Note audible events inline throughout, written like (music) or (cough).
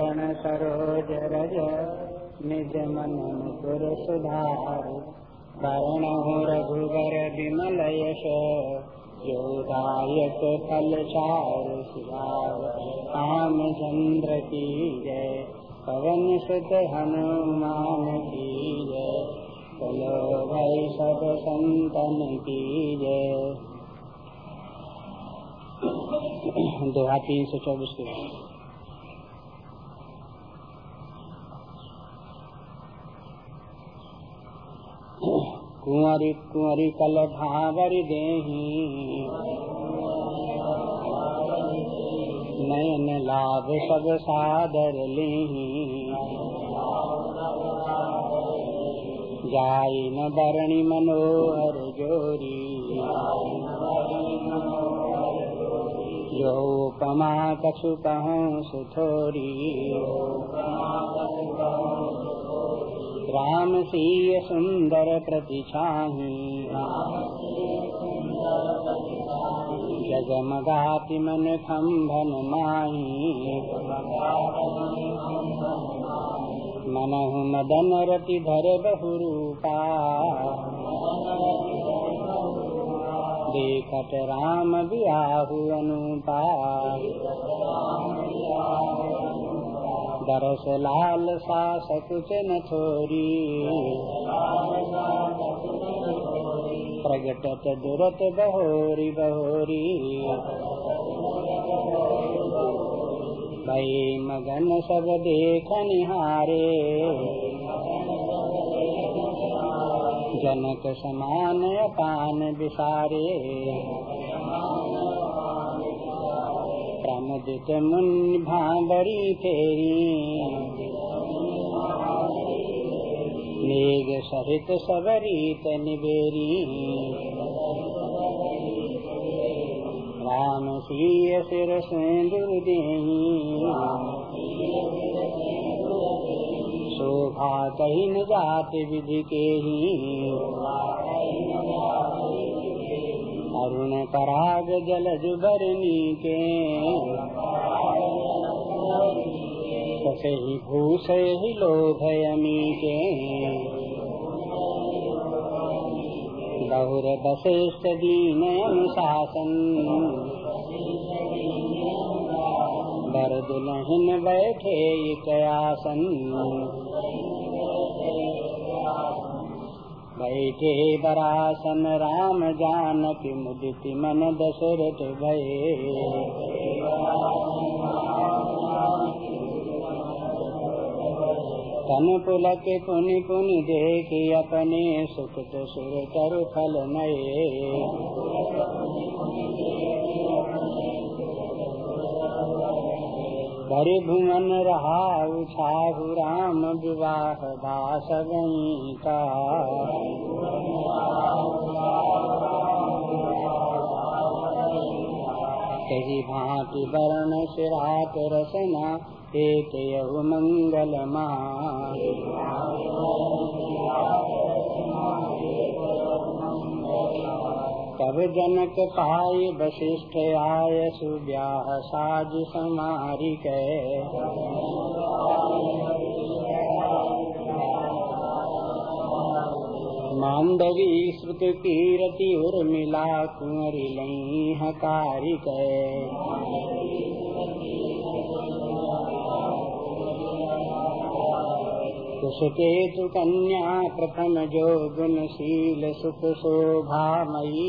सरोज रज, निज मन मुकुर सुधार। वर्ण रघुवर विमल यश जोदायक फल चार राम चंद्र की जय, पवन सुत हनुमान की जय। चलो भाई सब संतन की जय। दोहा तीन सौ चौबीस कुंवरी कुंवरी कल भावरी देही। नयन लाभ सब सादर ली जाई न बरणी मनोहर जोरी। जो पमा कछु कहूँ सुथोरी। राम सीय सुंदर प्रतिछाही। जगमगाति मन खम्भन माही। मनहु मदन रति धर बहुरूपा। देखत राम बियाहु अनुपा। दरस लाल सा सकुच न छोरी प्रगटत दुरत बहोरी बहोरी। भई मगन सब देख निहारे। जनक समान पान विसारे प्रमुदित मुनि भाबरी फेरी मेघ सहित सबरीत निबेरी राम सीय सिर सिंदुर शोभा कही न जात विधि के ही अरुण पराग जल जुबरनी के। ही भूष ही लोभयमी के बहुर वशिष्ठ दीन अनुशासन। बर दुलहिन बैठे बैठे बरासन राम जानक मुदिति मन दशरथ भये। तन पुलक पुनि पुनि देख अपने सुख सुर तरु फल नये। भरि भुवन रहा उछाहु राम विवाह दास का कही भांति वर्ण सिरात रसना एक मंगल तब जनक पाई वशिष्ठ आय सुब्याह साज समारी के मांडवी श्रुत तीरती उर्मिला कुंवरी लई हकारी के कुशकेतु कन्या प्रथम जो गुणशील सुख शोभामयी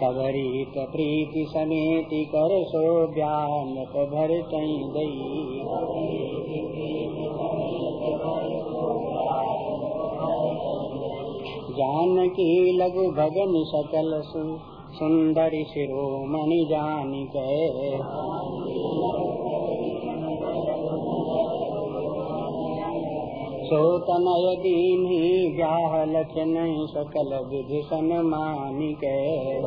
सबरीत प्रीति समेति कर सो ब्यानक भर गई जानकी लघु भगन सकल सु सुंदर शिरोमणि जान गए। सोतनय दीन ही ब्याह लखन सकल विधि सन मान गए।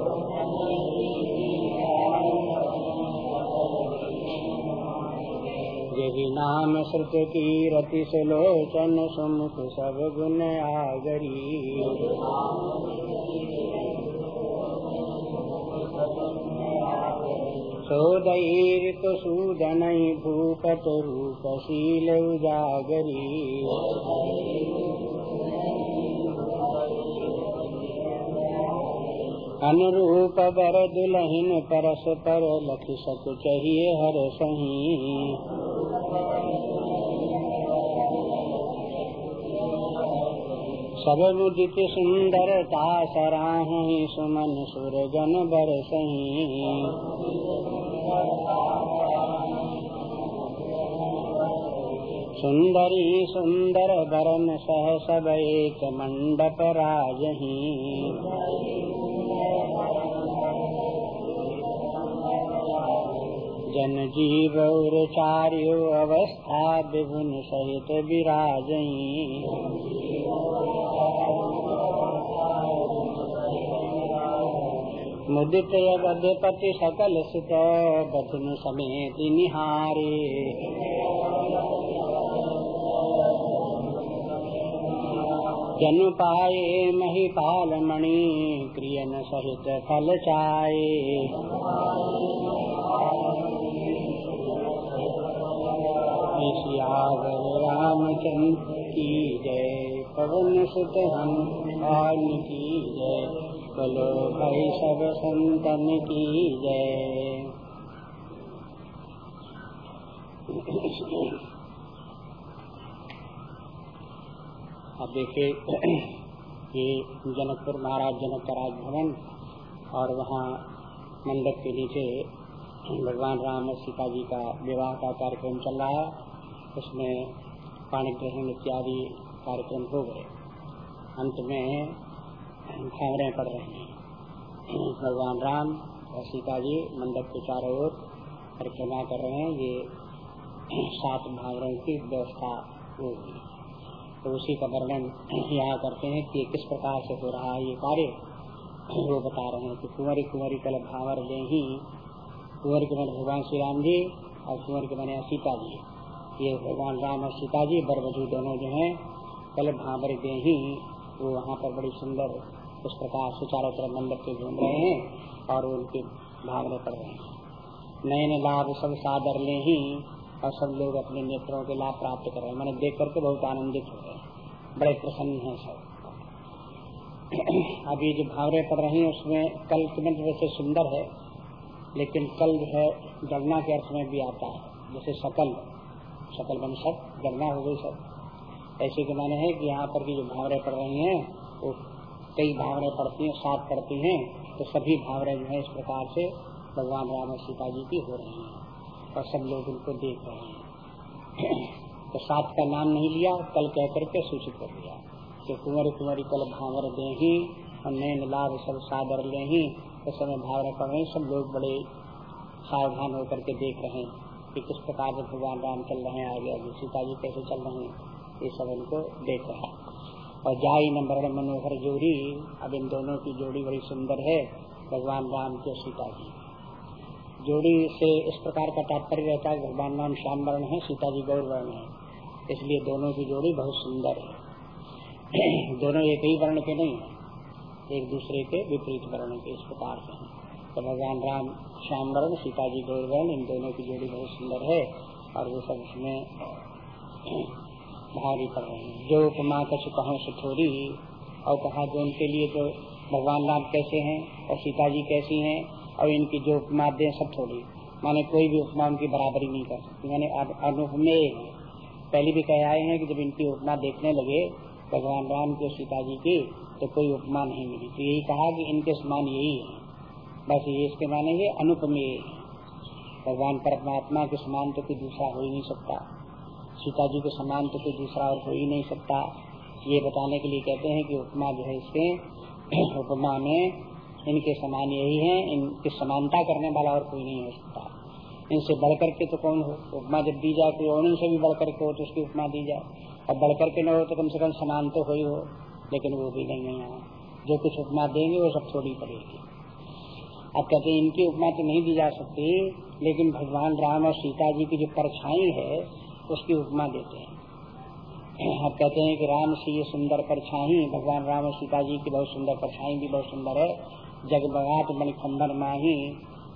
यही नाम श्रुत की रति सुलोचन सुमुख सब गुण आगरी। सोदैर तो सूदन भूपत रूपशील उजागरी अनुरूप बर दुलहिन परस पर लख सक चाहिए हर सही सब मुदित सुंदरता सराह सुमन सुरगन बर सही सुंदरी सुंदर बरन सह सब एक मंडप राजही। जन जीव चार्यो अवस्था विभुन सहित विराज मुदित गधपति सकल सुत बथुन समेत निहारे। जन पाए महिपाल मणि क्रियन सहित फल चाये। सियावर रामचंद्र की जय, पवन सुत हनुमान की जय। बोलो भाई सब संतन की जय। अब देखिए, ये जनकपुर, महाराज जनक का राजभवन और वहाँ मंडप के नीचे भगवान राम और सीता जी का विवाह का कार्यक्रम चल रहा है। उसमें पाणी ग्रहण इत्यादि कार्यक्रम हो गए। अंत में भावरें पड़ रहे हैं भगवान राम और सीता जी, मंडप के चारों ओर परिक्रमा कर रहे हैं। ये सात भावरों की व्यवस्था होगी तो उसी का वर्णन यहाँ करते हैं कि किस प्रकार से हो रहा है ये कार्य। वो बता रहे हैं कि कुंवरी कुंवरी कल भावर दे ही कुंवर के मन भगवान श्री राम जी और कुंवर के बने सीता जी। ये भगवान राम और सीता जी बरबजू दोनों जो हैं, कल भावर दे ही वो वहाँ पर बड़ी सुंदर उस प्रकार से चारों तरफ़ मंडप के घूम रहे हैं और उनके भावने पड़ रहे हैं। नए नए लाभ सब सादर ले ही और सब लोग अपने नेत्रों के लाभ प्राप्त कर रहे हैं। मैंने देख करके बहुत आनंदित हो रहे हैं। बड़े प्रसन्न हैं सब। (clears throat) अभी जो भावरे पड़ रही हैं, उसमें कल मंत्र वैसे सुंदर है, लेकिन कल जो है गणना के अर्थ में भी आता है। जैसे सकल सकल बन सब गणना हो गई सब। ऐसे के माने है कि यहाँ पर की जो भावरे पड़ रही हैं, वो कई भावरे पड़ती हैं सात पड़ती हैं तो सभी भावरे जो है इस प्रकार से भगवान राम और सीता जी की हो रही हैं और सब लोग उनको देख रहे हैं। (clears throat) तो सात का नाम नहीं लिया, कल कह करके सूचित कर दिया। कि कुंवर कुंवरी कल भावर दे ही और नैन लाभ सब सादर ले ही उस समय भावर पड़ रहे सब लोग बड़े सावधान होकर के देख रहे हैं कि किस प्रकार से भगवान राम चल रहे हैं आगे आगे। सीता जी कैसे चल रहे हैं, ये सब इनको देख रहे हैं। और जाई नंबर मनोहर जोड़ी। अब इन दोनों की जोड़ी बड़ी सुंदर है। भगवान राम के सीता जी। जोड़ी से इस प्रकार का तात्पर्य रहता है, भगवान राम श्याम वर्ण है, सीता जी गौर वर्ण है। इसलिए दोनों की जोड़ी बहुत सुंदर है। (clears throat) दोनों एक ही वर्ण के नहीं है एक दूसरे के विपरीत वर्ण के इस प्रकार से तो भगवान राम श्याम वर्ण सीता जी गौर वर्ण इन दोनों की जोड़ी बहुत सुंदर है। और वो सब उसमें (clears throat) भारी पड़ रहे हैं। जो उपमा कछ कहो थोड़ी और कहा, जो उनके लिए तो भगवान राम कैसे हैं और सीता जी कैसी हैं और इनकी जो उपमा दे सब थोड़ी माने कोई भी उपमा उनकी बराबरी नहीं कर सकती। मैंने अनुपमेय पहले भी कह आए हैं कि जब इनकी उपमा देखने लगे भगवान राम के सीता जी की तो कोई उपमा नहीं मिली। तो यही कहा कि इनके समान यही है। बस ये इसके माने ये अनुपमेय भगवान परमात्मा के समान तो कोई दूसरा हो ही नहीं सकता। सीता जी के समान तो कोई दूसरा और हो ही नहीं सकता। ये बताने के लिए कहते हैं कि उपमा जो है इसके, (clears throat) उपमा में इनके समान यही है, इनकी समानता करने वाला और कोई नहीं हो सकता। इनसे बढ़कर के तो कौन हो? उपमा जब दी जाए कोई और इनसे भी बढ़कर के हो तो उसकी उपमा दी जाए। और बढ़ करके न हो तो कम से कम समान तो हो ही हो, लेकिन वो भी नहीं है जो कुछ उपमा देंगे वो सब छोड़ी पड़ेगी। अब कहते हैं, इनकी उपमा तो नहीं दी जा सकती, लेकिन भगवान राम और सीता जी की जो परछाई है उसकी उपमा देते हैं। अब कहते हैं कि राम से ये सुंदर परछाई भगवान राम और सीता जी की बहुत सुंदर परछाई भी बहुत सुंदर है। जगबगात मणिखंडन माही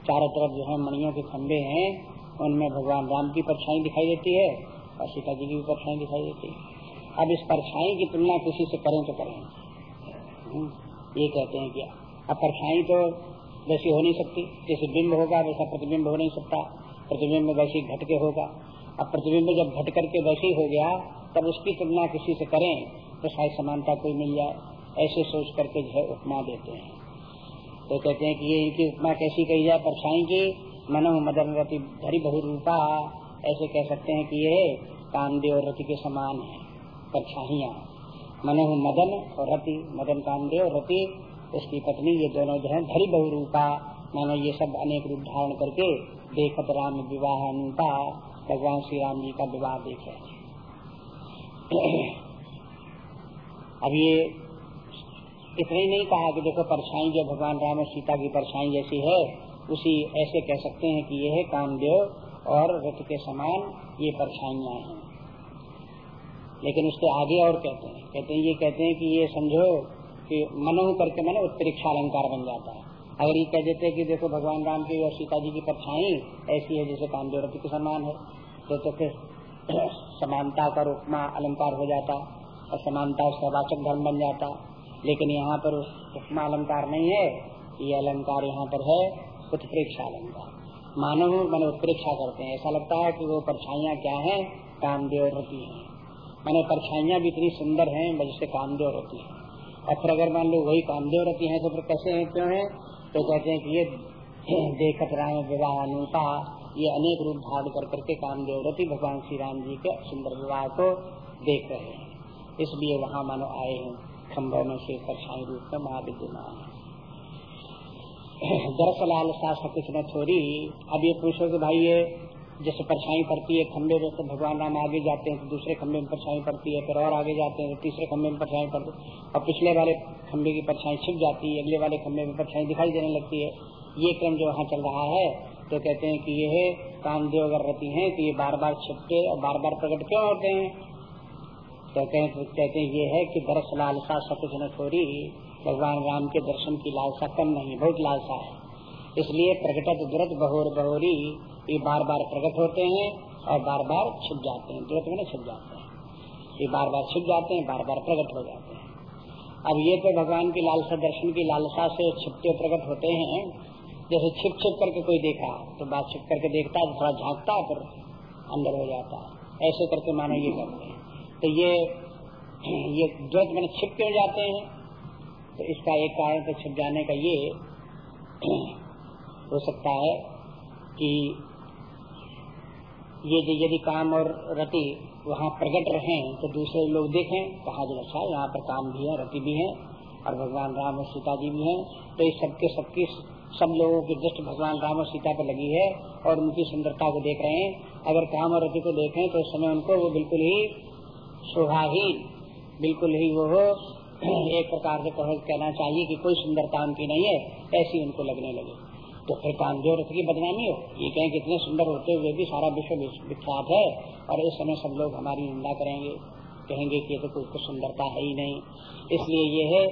चारों तरफ़ जो है मणियों के खंभे हैं उनमें भगवान राम की परछाई दिखाई देती है और सीता जी की भी परछाई दिखाई देती है। अब इस परछाई की तुलना किसी से करें तो करें। हम्म, ये कहते हैं कि अब परछाई तो वैसी हो नहीं सकती। जैसे बिंब होगा वैसा प्रतिबिंब हो नहीं सकता। प्रतिबिंब वैसे घट के होगा। अब प्रतिबिंब जब घट करके वैसे ही गया, तब उसकी तुलना किसी से करें तो शायद समानता कोई मिल जाए। ऐसे सोच करके जो है उपमा देते हैं। तो कहते हैं कि ये इनकी उपमा कैसी कही जाए परछाई की मनो मदन रति धरी बहु रूपा ऐसे कह सकते हैं कि ये कामदेव और रति के समान है परछाइया मनो मदन और रति, मदन कामदेव और रति, उसकी पत्नी, ये दोनों जो है धरी बहु रूपा मानो ये सब अनेक रूप धारण करके देखत राम विवाह अनुपा भगवान श्री राम जी का विवाह देखे (clears throat) अब ये इतना नहीं कहा कि देखो परछाई जो भगवान राम और सीता की परछाई जैसी है, उसी ऐसे कह सकते हैं कि ये है कामदेव और रथ के समान ये परछाइया हैं। लेकिन उसके आगे और कहते हैं कहते हैं, ये कहते हैं कि ये समझो कि मनो करके मैंने उत्तरिक्ष अलंकार बन जाता है। अगर ये कह देते कि देखो भगवान राम की और सीता जी की परछाई ऐसी है जैसे कामदेव रथ के समान है तो तो फिर समानता का उपमा अलंकार हो जाता और समानता उसका वाचक धर्म बन जाता। लेकिन यहाँ पर उपमा अलंकार नहीं है। ये अलंकार यहाँ पर है, उत्प्रेक्षा अलंकार। मानव मैंने उत्प्रेक्षा करते हैं। ऐसा लगता है कि वो परछाइयाँ क्या है? कामदेव रति है। मैंने परछाइयाँ भी इतनी सुंदर है वजह से कामदेव रति है। और फिर अगर मान लो वही कामदेव रति है तो फिर कैसे है? क्यों है? तो कहते हैं कि ये देखत राम विवाह अनुपा ये अनेक रूप धारण कर करके कामदेव रति भगवान श्री राम जी के सुंदर विवाह को देख रहे हैं। इसलिए वहाँ मानो आए हैं खम्भों में से परछाई रूप में महाविद्यमान है दरअसल सा कुछ न छोड़ी, अब ये पूछो कि भाई ये जैसे परछाई पड़ती है खंभे में तो भगवान राम आगे जाते हैं तो दूसरे खंभे में परछाई पड़ती है, फिर और आगे जाते हैं तो तीसरे खंभे में परछाई पड़ती है और पिछले वाले खंभे की परछाई छिप जाती है, अगले वाले खंभे में परछाई दिखाई देने लगती है। ये क्रम जो वहाँ चल रहा है तो कहते हैं कि ये कामदेव अगर रहती है तो ये बार बार छिपते और बार बार प्रकट क्यों होते हैं? कहते तो कहते हैं, ये है कि दरस लालसा सकुच न छोड़ी भगवान राम के दर्शन की लालसा कम नहीं, बहुत लालसा है। इसलिए प्रकटत दुरत बहोर बहोरी, ये बार बार प्रकट होते हैं और बार बार छिप जाते हैं तुरंत में छिप जाते हैं। ये बार बार छिप जाते हैं बार बार प्रकट हो जाते हैं। अब ये तो भगवान की लालसा, दर्शन की लालसा से छिपते प्रकट होते हैं जैसे छिप छिप करके कोई देखा तो बात छिप करके देखता है थोड़ा झांकता है फिर अंदर हो जाता। है ऐसे करके मानो ये करते हैं। तो ये ये तुरंत मैंने छिप क्यों जाते हैं? तो इसका एक कारण तो छिप जाने का ये हो सकता है कि ये यदि काम और रति वहाँ प्रकट रहे तो दूसरे लोग देखें, कहा जो अच्छा यहाँ पर काम भी है, रति भी है, और भगवान राम और सीता जी भी हैं। तो इस सबके सबकी सब लोगों की दृष्टि भगवान राम और सीता पर लगी है और उनकी सुंदरता को देख रहे हैं। अगर काम और रति को देखें तो उस समय उनको वो बिल्कुल ही शोभाहीन, बिल्कुल ही वो (clears throat) एक प्रकार से कहना चाहिए कि कोई सुंदरता उनकी नहीं है, ऐसी उनको लगने लगे। तो फिर कामदेव रथ की बदनामी हो। ये कहें कितने सुंदर होते हुए भी सारा विश्व विख्यात है और इस समय सब लोग हमारी निंदा करेंगे, कहेंगे कि तो कोई सुंदरता है ही नहीं। इसलिए ये है,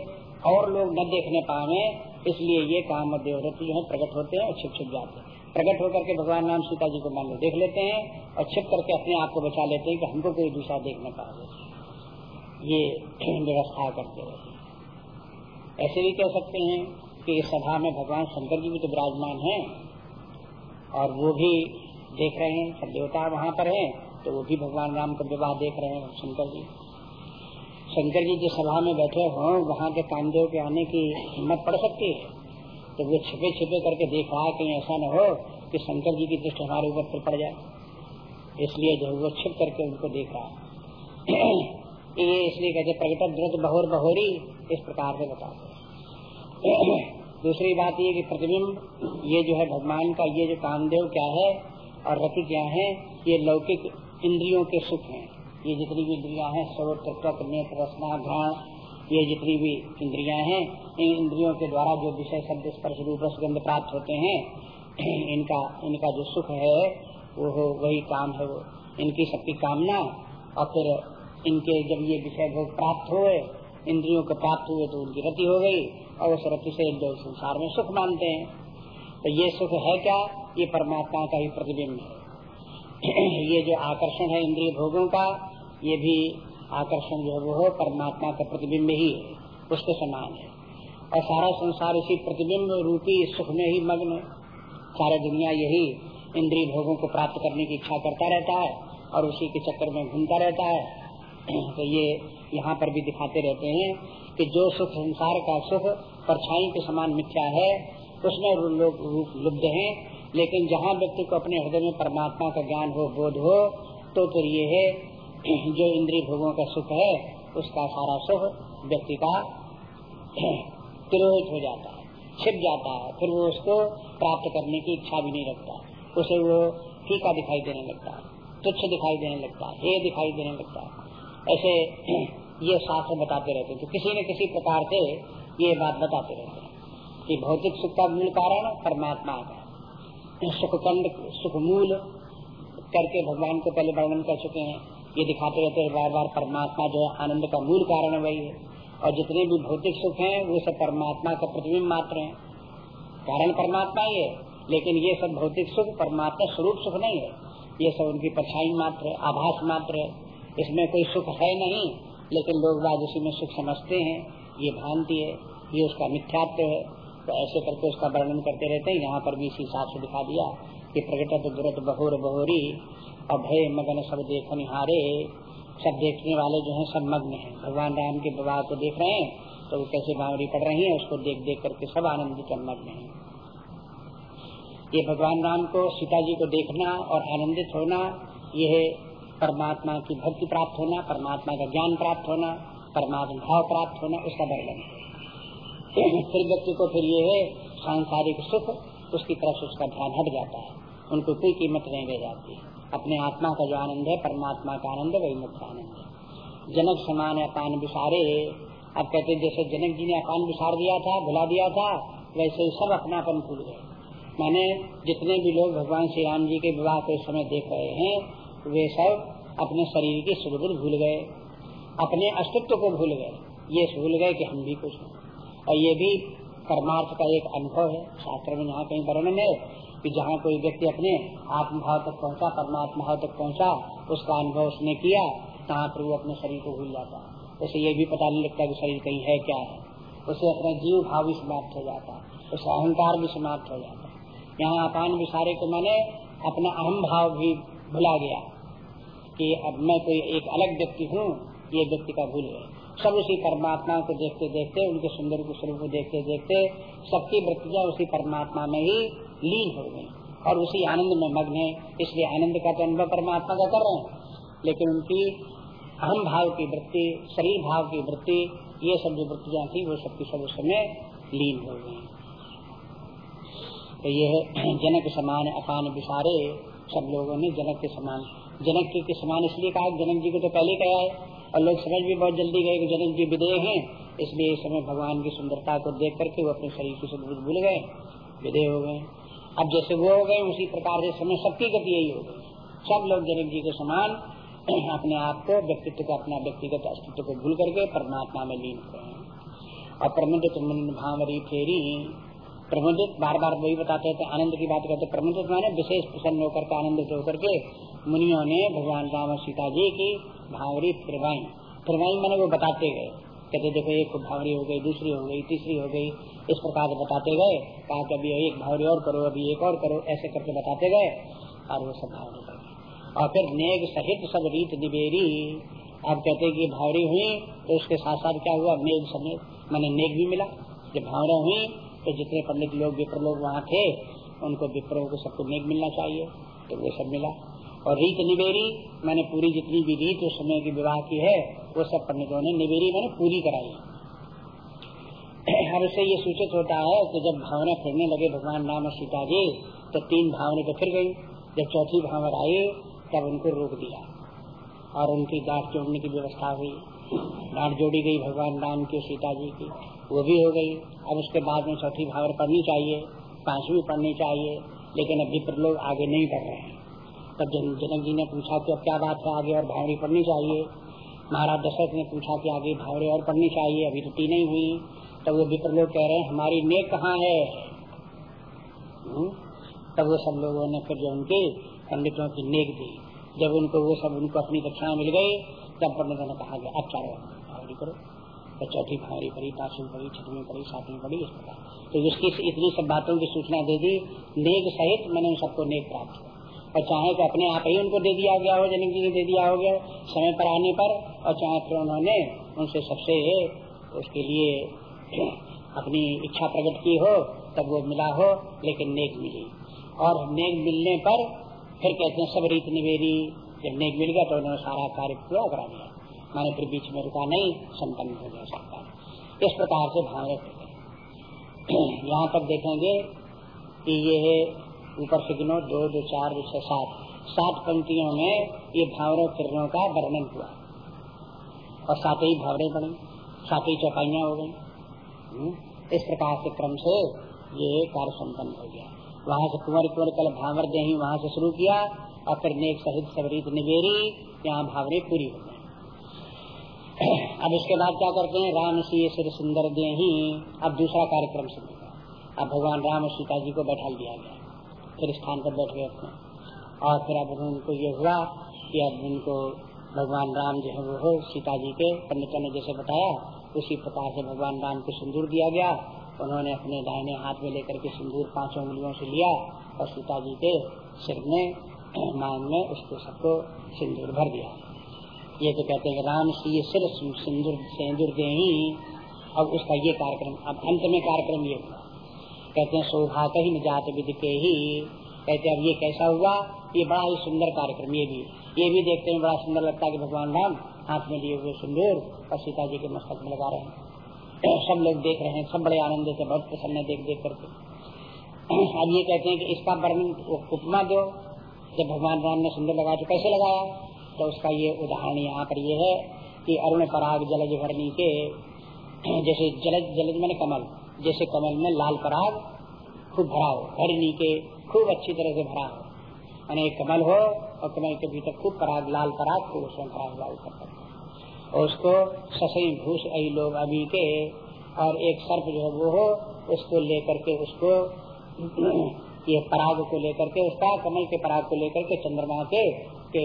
और लोग न देखने पावे इसलिए ये काम देवव्रत जो है प्रकट होते हैं और छिप छिप जाते हैं। प्रकट होकर के भगवान राम सीता जी को मान लो देख लेते हैं और छिप करके अपने आप को बचा लेते हैं कि हमको कोई दूसरा देख न पाए ये (clears throat) व्यवस्था करते रहते ऐसे भी कह सकते हैं कि इस सभा में भगवान शंकर जी भी तो विराजमान हैं और वो भी देख रहे हैं। सब देवता वहाँ पर हैं तो वो भी भगवान राम का विवाह देख रहे हैं, शंकर जी। शंकर जी जिस सभा में बैठे हों, वहाँ के कामदेव के आने की हिम्मत पड़ सकती है? तो वो छिपे छिपे करके देख रहा है कहीं ऐसा न हो कि शंकर जी की दृष्टि हमारे ऊपर फिर पड़ जाए। इसलिए जो वो छिप करके उनको देख रहा है (clears throat) ये इसलिए कहते प्रकट द्रुत बहोर बहोरी, इस प्रकार से बताते (clears throat) दूसरी बात ये कि प्रतिबिंब, ये जो है भगवान का, ये जो कामदेव क्या है और रति क्या है, ये लौकिक इंद्रियों के सुख हैं। ये जितनी भी इंद्रिया है स्रोत तत्व नेत्र घ्राण, ये जितनी भी इंद्रिया हैं, इन इंद्रियों के द्वारा जो विषय, शब्द, स्पर्श, रूप, रसगंध प्राप्त होते हैं, (clears throat) इनका इनका जो सुख है, वो हो, वही काम है वो। इनकी सबकी कामना, और फिर इनके जब ये विषय भोग प्राप्त हुए, इंद्रियों को प्राप्त हुए तो उनकी रति हो गई, और उस रति से लोग संसार में सुख मानते हैं। तो ये सुख है क्या? ये परमात्मा का ही प्रतिबिंब है। ये जो आकर्षण है इंद्रिय भोगों का, ये भी आकर्षण जो वो परमात्मा का प्रतिबिंब ही है उसके समान है। और सारा संसार इसी प्रतिबिंब रूपी, सुख में ही मग्न, सारा दुनिया यही इंद्रिय भोगों को प्राप्त करने की इच्छा करता रहता है और उसी के चक्कर में घूमता रहता है। (clears throat) तो ये यहाँ पर भी दिखाते रहते हैं कि जो सुख संसार का सुख परछाई के समान मिथ्या है, उसमें लोग लुब्ध हैं। लेकिन जहाँ व्यक्ति को अपने हृदय में परमात्मा का ज्ञान हो, बोध हो तो फिर ये है, (clears throat) जो इंद्रिय भोगों का सुख है, उसका सारा सुख व्यक्ति का (clears throat) तिरोहित हो जाता है, छिप जाता है। फिर वो उसको प्राप्त करने की इच्छा भी नहीं रखता। उसे वो फीका दिखाई देने लगता है, तुच्छ दिखाई देने लगता है हे दिखाई देने लगता है। ऐसे (clears throat) ये शास्त्र बताते रहते हैं। तो किसी न किसी प्रकार से ये बात बताते रहते हैं कि भौतिक सुख का मूल कारण परमात्मा का सुख कंड सुख मूल करके भगवान को पहले वर्णन कर चुके हैं। ये दिखाते रहते हैं बार बार परमात्मा जो है, आनंद का मूल कारण है वही। है और जितने भी भौतिक सुख हैं, वो सब परमात्मा का प्रतिबिंब मात्र है। कारण परमात्मा ही है, लेकिन ये सब भौतिक सुख, परमात्मा स्वरूप सुख नहीं है। ये सब उनकी परछाई मात्र है, आभास मात्र है। इसमें कोई सुख है नहीं, लेकिन लोग उसी में सुख समझते हैं। ये भ्रांति है, ये उसका मिथ्यात्व है। तो ऐसे करके उसका वर्णन करते रहते हैं। यहाँ पर भी इसी हिसाब से दिखा दिया कि प्रकट दुरत बहोर बहोरी, अभय मगन सब देख निहारे। सब देखने वाले जो है, सब मग्न है। भगवान राम के विवाह को देख रहे हैं तो वो कैसे बावरी पड़ रही है, उसको देख देख करके सब आनंदित और मग्न है। ये भगवान राम को, सीता जी को देखना और आनंदित होना, ये है परमात्मा की भक्ति प्राप्त होना, परमात्मा का ज्ञान प्राप्त होना, परमात्मा भाव प्राप्त होना, उसका वर्णन फिर व्यक्ति को फिर ये है, सांसारिक सुख, उसकी तरफ़ उसका ध्यान हट जाता है। उनको कोई कीमत नहीं रह जाती। अपने आत्मा का जो आनंद है, परमात्मा का आनंद है, वही मुख्य आनंद है। जनक समान अपान विसारे। अब कहते जैसे जनक जी ने अपान विसार दिया था, भुला दिया था, वैसे ही सब अपनापन भूल गए मैंने जितने भी लोग भगवान श्री राम जी के विवाह के समय देख रहे हैं, वे सब अपने शरीर की सुख भूल गए। अपने अस्तित्व को भूल गए। ये भूल गए कि हम भी कुछ हैं। और ये भी परमार्थ का एक अनुभव है। शास्त्र में यहाँ कहीं वर्णन है कि जहाँ कोई व्यक्ति अपने आत्मभाव तक पहुँचा परमात्मा भाव तक पहुँचा, उसका अनुभव उसने किया, तहाँ पर वो अपने शरीर को भूल जाता। है उसे ये भी पता नहीं लगता कि शरीर कहीं है क्या है। उसे अपना जीव भाव भी समाप्त हो जाता है उसे अहंकार भी समाप्त हो जाता। है यहाँ अपान विसारे को मैंने अपना अहम भाव भी भुला गया कि अब मैं कोई एक अलग व्यक्ति हूँ, ये व्यक्ति का भूल है सब उसी परमात्मा को देखते देखते, उनके सुंदर स्वरूप को देखते देखते, सबकी वृत्तियाँ उसी परमात्मा में ही लीन हो गई। और उसी आनंद में मग्न है, इसलिए आनंद का तो अनुभव परमात्मा का कर रहे हैं। लेकिन उनकी अहम भाव की वृत्ति शरीर भाव की वृत्ति, ये सब जो वृत्तियाँ थी, वो सबकी सब उस समय लीन हो गई तो ये जनक समान अपान विसारे सब लोगों ने जनक के समान, जनक के समान इसलिए कहा, जनक जी को तो पहले कहा है और लोग समझ भी बहुत जल्दी गए कि जनक जी विदेह है, इसलिए इस समय भगवान की सुंदरता को देख करके वो अपने शरीर की सुंदर भूल गए विदेह हो गए। अब जैसे वो हो गए, उसी प्रकार से समय सबकी गति यही हो गई। सब लोग जनक जी के समान (clears throat) अपने आप को, व्यक्तित्व को, अपना व्यक्तिगत अस्तित्व को भूल करके परमात्मा में लीन हैं और परमित भावरी फेरी, प्रमुदित बार बार वही बताते थे आनंद की बात करते प्रमुदित माने विशेष प्रसन्न होकर के, आनंदित होकर के मुनियों ने भगवान राम और सीता जी की भावरी फिरवाई फिरवाई मैंने वो बताते गए। कहते, देखो, एक भावरी हो गई, दूसरी हो गई, तीसरी हो गई। इस प्रकार से बताते गए। कहा कि अभी एक भावरी और करो, अभी एक और करो, ऐसे करके बताते गए। और वो सब भावरी कर और फिर नेग सहित सब रीत निबेरी अब कहते कि भावरी हुई तो उसके साथ साथ क्या हुआ? नेग समेत मैंने नेग भी मिला। जब भावरा हुई तो जितने पंडित लोग, विप्र लोग वहाँ थे, उनको विप्रों को सबको नेक मिलना चाहिए। तो वो सब मिला। और रीत निबेरी मैंने पूरी जितनी भी रीत उस समय की विवाह की है, वो सब पंडितों ने निबेरी मैंने पूरी कराई। अब इससे ये सूचित होता है कि जब भावना फिरने लगे भगवान राम और सीता जी तो तीन भावने तो फिर गई। जब चौथी भावना आई, तब उनको रोक दिया और उनकी गांठ जोड़ने की व्यवस्था हुई। गांठ जोड़ी गई भगवान राम की, सीता जी की। वो भी हो गई। अब उसके बाद में चौथी भावर पढ़नी चाहिए, पांचवी पढ़नी चाहिए, लेकिन अभी पर लोग आगे नहीं पढ़ रहे हैं। तब जन, जनक जी ने पूछा कि अब क्या बात है आगे और भावरी पढ़नी चाहिए? महाराज दशरथ ने पूछा कि आगे भावरे और पढ़नी चाहिए अभी तो तीन ही हुई। तब वो विप्र लोग कह रहे हैं हमारी नेक कहाँ है? हम्म? तब वो सब लोगों ने फिर जो उनके पंडितों की नेक दी। जब उनको वो सब उनको अपनी दक्षिणा मिल गई तब पंडितों ने कहा गया अब चारों भावरी करो। तो चौथी भावरी पड़ी पांचवी पड़ी छठवीं पड़ी सातवीं पड़ी इस प्रकार। तो जिसकी इतनी सब बातों की सूचना दे दी नेक सहित मैंने उन सबको नेक प्राप्त किया। और चाहे तो अपने आप ही उनको दे दिया गया हो जनक जी ने दे दिया हो गया समय पर आने पर, और चाहे फिर उन्होंने उनसे सबसे उसके लिए अपनी इच्छा प्रकट की हो, तब वो मिला हो, लेकिन नेक मिली। और नेक मिलने पर फिर कहते हैं, सब रीत निवेदी, जब नेक मिल गया तो उन्होंने सारा कार्य पूरा करा दिया। मैंने फिर बीच में रुका नहीं, संपन्न हो गया सकता इस प्रकार से भागवत (clears throat) यहाँ तक देखेंगे कि ये ऊपर से गिनो दो दो चार दो छह सात। सात पंक्तियों में ये भावरों किरणों का वर्णन हुआ। और सात ही भावरे बनी सात ही चौपाइया हो गई। हम्म, इस प्रकार से क्रम से ये कार्य संपन्न हो गया। वहाँ से कुंवर कुंवर कल भावर दे वहाँ से शुरू किया और फिर नेक सहित सबरीत निवेरी यहाँ भावरे पूरी हो गई (clears throat) अब इसके बाद क्या करते हैं? राम सी सिर सुंदर दे अब दूसरा कार्यक्रम शुरू अब भगवान राम और सीता जी को बैठा दिया गया। फिर स्थान पर बैठ गए अपने। और फिर अब उनको ये हुआ कि अब उनको भगवान राम जो है वो हो, सीता जी के पंडितों ने जैसे बताया, उसी प्रकार से भगवान राम को सिंदूर दिया गया। उन्होंने अपने दाहिने हाथ में लेकर के सिंदूर पाँचों उंगलियों से लिया और सीता जी के सिर में, मांग में उसको सबको सिंदूर भर दिया। ये तो कहते हैं राम सी सिर सिंदूर सिंदूर दे अब उसका ये कार्यक्रम, अब अंत में कार्यक्रम ये हुआ। कहते हैं शोभा कहीं जात विधि के ही। कहते अब ये कैसा हुआ? ये बड़ा ही सुंदर कार्यक्रम, ये भी। ये भी देखते हैं, बड़ा सुंदर लगता है कि भगवान राम हाथ में लिए हुए सिंदूर और सीता जी के मस्तक में लगा रहे हैं। (clears throat) सब लोग देख रहे हैं, सब बड़े आनंद से बहुत प्रसन्न देख देख करके। (clears throat) अब ये कहते हैं कि इसका वर्णन उपमा दो। जब भगवान राम ने सुंदर लगाया तो कैसे लगाया? तो उसका ये उदाहरण यहाँ पर ये है कि अरुण पराग जलज भरनी के, (clears throat) जैसे जलज जलज मैंने कमल। जैसे कमल में लाल पराग, खूब भरा हो। भरनी के खूब अच्छी तरह से भरा हो। मैंने कमल हो और कमल के भीतर खूब पराग, लाल पराग खूब उसमें भरा हुआ ऊपर और उसको ससई भूस आई लोग अभी के, और एक सर्प जो है वो हो, उसको लेकर के उसको, ये पराग को लेकर के उसका, कमल के पराग को लेकर के चंद्रमा के के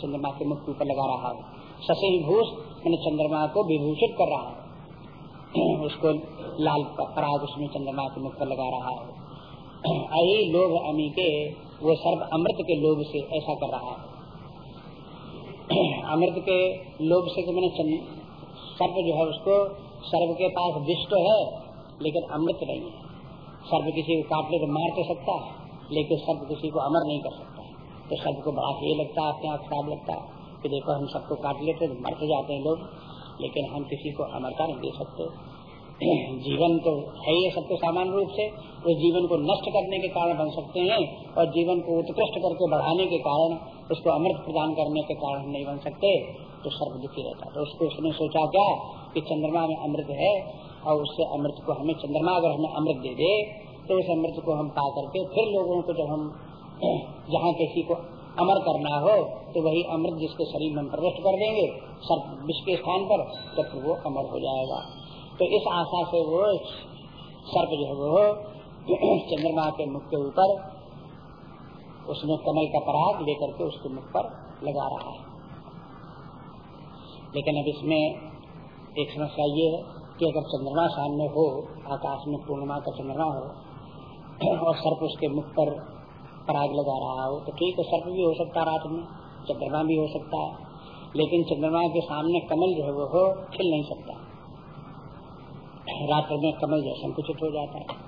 चंद्रमा के मुख ऊपर लगा रहा है। ससई भूष मैंने चंद्रमा को विभूषित कर रहा है। उसको लाल पराग उसमें चंद्रमा के मुख पर लगा रहा है। (clears throat) अही लोग अमी के, वो सर्व अमृत के लोग से ऐसा कर रहा है। (clears throat) अमृत के लोभ से तो मैंने सर्प जो है उसको, सर्व के पास विष तो है, लेकिन अमृत नहीं है। सर्व किसी को काट ले तो मार तो सकता है, लेकिन सर्प किसी को अमर नहीं कर सकता तो सर्प को बड़ा ये लगता है, अपने आप खराब लगता है। कि देखो हम सबको काट लेते तो मर जाते हैं लोग। लेकिन हम किसी को अमरता नहीं दे सकते। (clears throat) जीवन तो है ही सबको सामान्य रूप से। उस जीवन को नष्ट करने के कारण बन सकते हैं और जीवन को उत्कृष्ट करके बढ़ाने के कारण उसको अमृत प्रदान करने के कारण नहीं बन सकते तो सर्व दुखी रहता तो उसको उसने सोचा क्या कि चंद्रमा में अमृत है और उससे अमृत को हमें चंद्रमा अगर हमें अमृत दे दे तो उस अमृत को हम पा करके फिर लोगों को जब हम (clears throat) जहाँ किसी को अमर करना हो तो वही अमृत जिसके शरीर में प्रविष्ट कर देंगे, सर्प के स्थान पर तो वो अमर हो जाएगा। तो इस आशा से वो सर्प जो है वो (clears throat) चंद्रमा के मुख के ऊपर, उसमें कमल का पराग लेकर के उसके मुख पर लगा रहा है। लेकिन अब इसमें एक समस्या ये है कि अगर चंद्रमा सामने हो, आकाश में पूर्णिमा का चंद्रमा हो, (clears throat) और सर्प उसके मुख पर पराग लगा रहा हो तो ठीक है, सर्प भी हो सकता है रात में, चंद्रमा भी हो सकता है, लेकिन चंद्रमा के सामने कमल जो है वो हो, खिल नहीं सकता। रात्र में कमल जो संकुचित हो जाता है।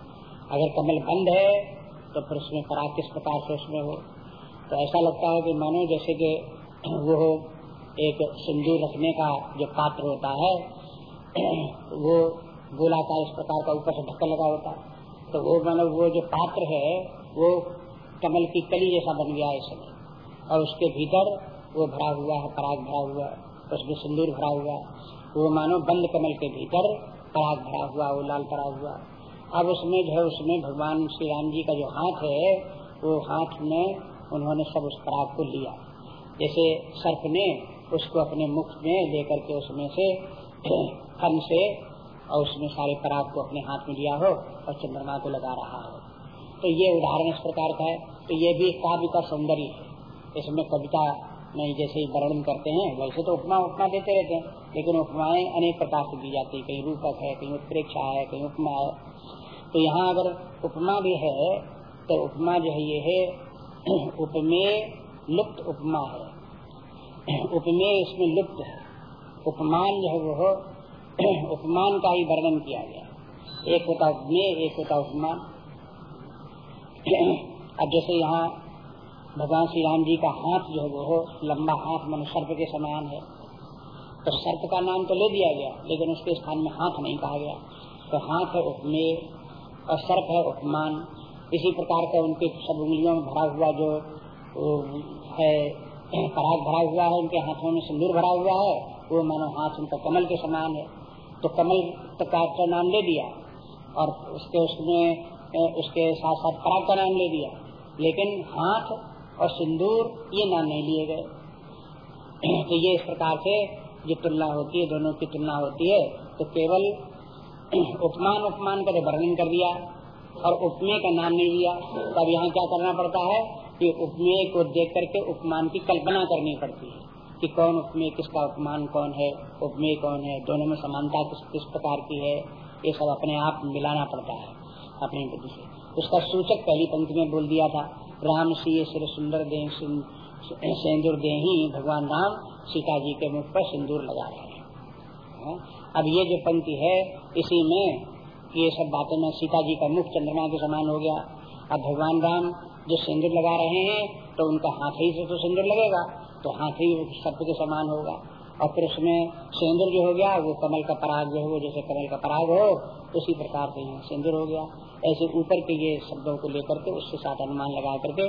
अगर कमल बंद है तो फिर उसमें पराग किस प्रकार से उसमें हो? तो ऐसा लगता है कि मानो जैसे कि (clears throat) वो एक सिंदूर रखने का जो पात्र होता है, (clears throat) वो गोलाकार इस प्रकार का ऊपर से ढक्कन लगा होता है। तो वो मानो वो जो पात्र है, वो कमल की कली जैसा बन गया है इसमें और उसके भीतर वो भरा हुआ है, पराग भरा हुआ उसमें सिंदूर भरा हुआ वो मानो बंद कमल के भीतर पराग भरा हुआ, वो लाल परा हुआ अब उसमें जो है, उसमें भगवान श्री राम जी का जो हाथ है, वो हाथ में उन्होंने सब उस पराग को लिया। जैसे सर्प ने उसको अपने मुख में लेकर के उसमें से (clears throat) फन से और उसमें सारे पराग को अपने हाथ में लिया हो और चंद्रमा को लगा रहा हो। तो ये उदाहरण इस प्रकार का है तो ये भी काव्य का सौंदर्य है। इसमें कविता में जैसे ही वर्णन करते हैं, वैसे तो उपमा उपमा देते रहते हैं, लेकिन उपमाएँ अनेक प्रकार से दी जाती है। कहीं रूपक है, कहीं उत्प्रेक्षा है, कहीं उपमा है। तो यहाँ अगर उपमा भी है तो उपमा जो है, ये है, (clears throat) उपमेय लुप्त उपमा है। (clears throat) उपमेय इसमें लुप्त है। उपमान जो है, वो (clears throat) उपमान का ही वर्णन किया गया। एक होता उपमेय, एक होता उपमान अब जैसे यहाँ भगवान श्री राम जी का हाथ जो है वो लंबा हाथ मन सर्प के समान है। तो सर्प का नाम तो ले दिया गया, लेकिन उसके स्थान में हाथ नहीं कहा गया। तो हाथ है उपमेय और सर्प है उपमान। इसी प्रकार का उनके सब उंगलियों में भरा हुआ जो है, पराग भरा हुआ है, उनके हाथों में सिंदूर भरा हुआ है, वो मानो हाथ उनका कमल के समान है। तो कमल का नाम ले दिया और उसके उसमें उसके साथ साथ पराग का नाम ले दिया। लेकिन हाथ और सिंदूर ये नाम नहीं लिए गए। (clears throat) तो ये इस प्रकार से जो तुलना होती है, दोनों की तुलना होती है तो केवल (clears throat) उपमान उपमान का वर्णन कर दिया और उपमेय का नाम नहीं लिया। तब यहाँ क्या करना पड़ता है कि उपमेय को देख करके उपमान की कल्पना करनी पड़ती है कि कौन उपमेय, किसका उपमान कौन है, उपमेय कौन है, दोनों में समानता किस किस प्रकार की है, ये सब अपने आप मिलाना पड़ता है। अपनी बुद्धि से। उसका सूचक पहली पंक्ति में बोल दिया था, राम सी सिर सुंदर दे सिंदूर दे ही भगवान राम सीता जी के मुख पर सिंदूर लगा रहे हैं? अब ये जो पंक्ति है, इसी में ये सब बातों में सीता जी का मुख चंद्रमा के समान हो गया। अब भगवान राम जो सिंदूर लगा रहे हैं तो उनका हाथ ही से तो सिंदूर लगेगा तो हाथ ही सत्य के समान होगा। और फिर उसमें सिंदूर जो हो गया, वो कमल का पराग जो है, वो जैसे कमल का पराग हो, उसी प्रकार से यहाँ सिंदूर हो गया। ऐसे ऊपर के ये शब्दों को लेकर के उसके साथ अनुमान लगा करके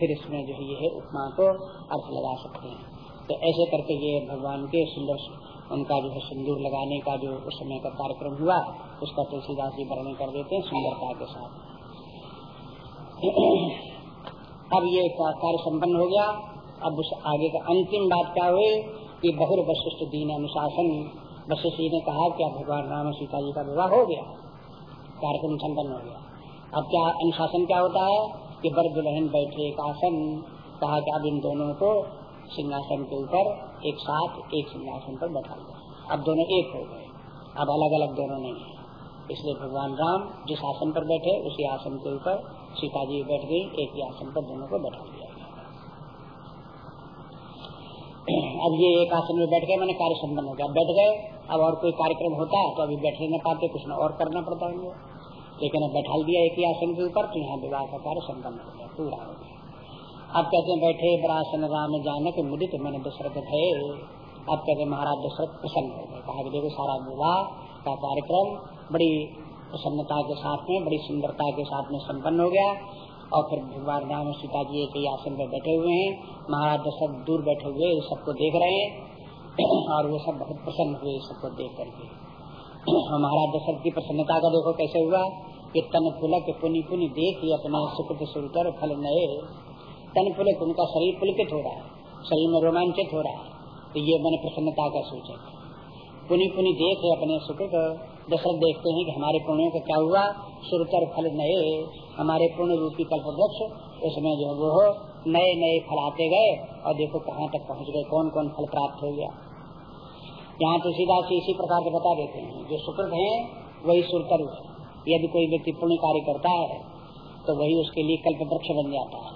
फिर इसमें जो है, ये उपमा को अर्थ लगा सकते हैं। तो ऐसे करके ये भगवान के सुंदर उनका जो है सिंदूर लगाने का जो उस समय का कार्यक्रम हुआ, उसका तुलसीदास जी वर्णन कर देते हैं सुंदरता के साथ। (clears throat) अब ये कार्य संपन्न हो गया। अब उस आगे का अंतिम बात क्या हुई? कि बहुर वशिष्ठ दीन अनुशासन। वशिष्ठ जी ने कहा क्या भगवान राम और सीता जी का विवाह हो गया। कार्यक्रम संपन्न हो गया। अब क्या अनुशासन क्या होता है? कि बर दुल्हन बैठे एक आसन। कहा कि अब इन दोनों को सिंहासन के ऊपर एक साथ, एक सिंहासन पर बैठा दिया अब दोनों एक हो गए। अब अलग अलग दोनों नहीं है। इसलिए भगवान राम जिस आसन पर बैठे, उसी आसन के ऊपर सीता जी बैठ गई, एक ही आसन पर दोनों को बैठा दिया अब ये एक आसन में बैठ गए, मैंने कार्य संपन्न हो गया बैठ गए, अब और कोई कार्यक्रम होता है तो अभी बैठ नहीं पाते, कुछ और करना पड़ता है। लेकिन अब बैठा दिया एक ही आसन के ऊपर तो यहाँ विवाह का कार्य संपन्न हो गया पूरा हो गया। अब कहते हैं, बैठे बरासन राम जाने के मुदित मैंने दशरथ थे। अब कहते महाराज दशरथ प्रसन्न हो गए। कहा देखो, सारा विवाह का कार्यक्रम बड़ी प्रसन्नता के साथ में, बड़ी सुंदरता के साथ में संपन्न हो गया। और फिर भगवान राम और सीता जी एक ही आसन पर बैठे हुए हैं। महाराज दशरथ दूर बैठे हुए सबको देख रहे हैं। और वो सब बहुत प्रसन्न हुए सबको देख करके। महाराज दशरथ की प्रसन्नता का देखो कैसे हुआ कि तन पुलक पुनि पुनि देख ही अपना सुकृत सुरतर फल नए। तन पुलक उनका शरीर पुलकित हो रहा है, शरीर में रोमांचित हो रहा है। तो ये मैंने प्रसन्नता का सूचक। पुनि पुनि देख अपने सुकृत। दशरथ देखते हैं कि हमारे पुण्यों का क्या हुआ? सुरतर फल नए। हमारे पुण्य रूपी कल्प वृक्ष उसमें जो वो नए नए फल आते गए और देखो कहाँ तक पहुँच गए कौन कौन फल प्राप्त हो गया। यहाँ तुलसीदास इसी प्रकार के बता देते हैं। जो सुकृत है, वही सुरतर यदि कोई व्यक्ति पुण्य कार्य करता है तो वही उसके लिए कल्प वृक्ष बन जाता है।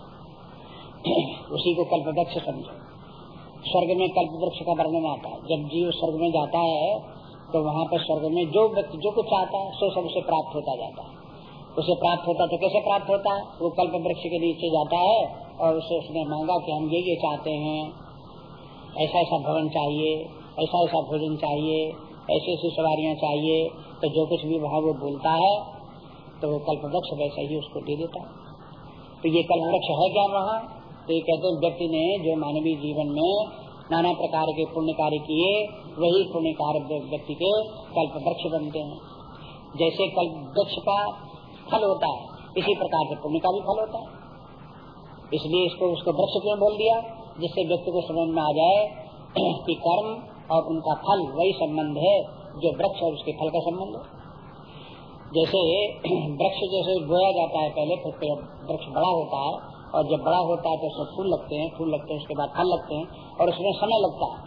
(clears throat) उसी को कल्प वृक्ष समझो। स्वर्ग में कल्प वृक्ष का वर्णन आता है। जब जीव स्वर्ग में जाता है तो वहाँ पर स्वर्ग में जो व्यक्ति, जो कुछ चाहता है, सो सब उसे प्राप्त होता जाता है। उसे प्राप्त होता तो कैसे प्राप्त होता? है वो कल्प वृक्ष के नीचे जाता है और उसे उसने मांगा कि हम ये ये चाहते हैं। ऐसा ऐसा भवन चाहिए, ऐसा ऐसा भोजन चाहिए, ऐसी ऐसी सवारियाँ चाहिए तो जो कुछ भी वहाँ वो बोलता है तो वो कल्प वृक्ष वैसा ही उसको दे देता तो ये कल्प वृक्ष है क्या वहाँ? तो ये कहते हैं, व्यक्ति ने जो मानवीय जीवन में नाना प्रकार के पुण्य कार्य किए, वही पुण्य कार्य व्यक्ति के कल्प वृक्ष बनते हैं। जैसे कल्प वृक्ष का फल होता है, इसी प्रकार से पुण्य का भी फल होता है। इसलिए इसको, उसको वृक्ष क्यों बोल दिया? जिससे व्यक्ति को समझ में आ जाए (clears throat) कि कर्म और उनका फल वही संबंध है, जो वृक्ष और उसके फल का संबंध है। जैसे (clears throat) वृक्ष जैसे बोया जाता है, पहले फिर वृक्ष बड़ा होता है और जब बड़ा होता है तो उसमें फूल लगते हैं, फूल लगते हैं, उसके बाद फल लगते हैं और उसमें समय लगता है।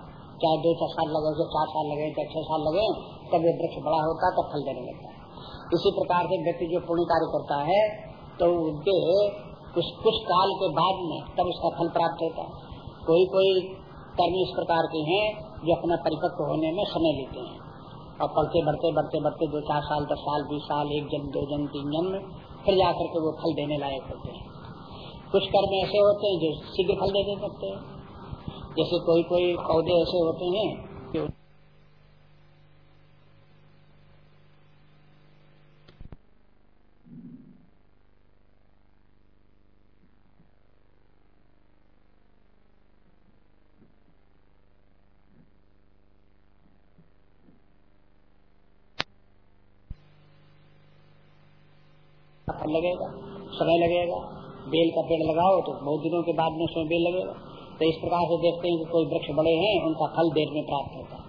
चाहे दो चार साल लगे चाहे चार साल लगे, चाहे छह साल लगे, तब ये वृक्ष बड़ा होता है, तब फल देने लगता है। इसी प्रकार से व्यक्ति जो पुण्य कार्य करता है तो उनके कुछ कुछ काल के बाद में तब उसका फल प्राप्त होता है। कोई कोई कर्म इस प्रकार के हैं, जो अपना परिपक्व होने में समय लेते हैं। और पढ़ते, बढ़ते बढ़ते बढ़ते दो चार साल, दस साल, बीस साल, एक जन्म, दो जन्म, तीन जन्म, फिर जाकर के वो फल देने लायक होते हैं। कुछ कर्म ऐसे होते हैं जो शीघ्र फल दे दे सकते हैं। जैसे कोई कोई पौधे ऐसे होते हैं कि लगेगा, समय लगेगा। बेल का पेड़ लगाओ तो बहुत दिनों के बाद में उसमें बेल लगेगा। तो इस प्रकार से देखते हैं कि कोई वृक्ष बड़े हैं, उनका फल देर में प्राप्त होता है।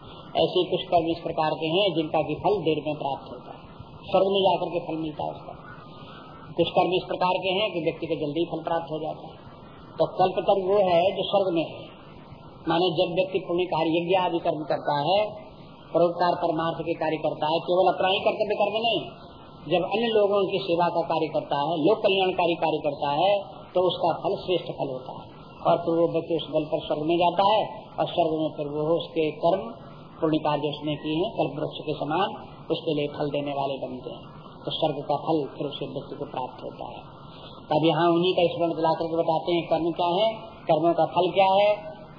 ऐसे कुछ कर्म इस प्रकार के हैं जिनका की फल देर में प्राप्त होता है। स्वर्ग में जाकर के फल मिलता है उसका। कुछ कर्म इस प्रकार के हैं कि व्यक्ति को जल्दी फल प्राप्त हो जाता है। तो कल्प कर्म वो है जो स्वर्ग में है। माने जब व्यक्ति पुण्य कार्य यज्ञ आदि कर्म करता है, परोपकार परमार्थ के कार्य करता है, केवल अपना ही कर्तव्य कर्म नहीं जब अन्य लोगों की सेवा का कार्य करता है, लोक कल्याणकारी कार्य करता है तो उसका फल श्रेष्ठ फल होता है। और फिर वो व्यक्ति उस बल पर स्वर्ग में जाता है, और स्वर्ग में फिर वो उसके कर्म पुण्य कार्य उसने किए हैं कल्प वृक्ष के समान, उसके लिए फल देने वाले बनते हैं तो स्वर्ग का फल फिर उस व्यक्ति को प्राप्त होता है। तब यहाँ उन्हीं का स्मरण दिला करके बताते हैं, कर्म क्या है, कर्मों का फल क्या है,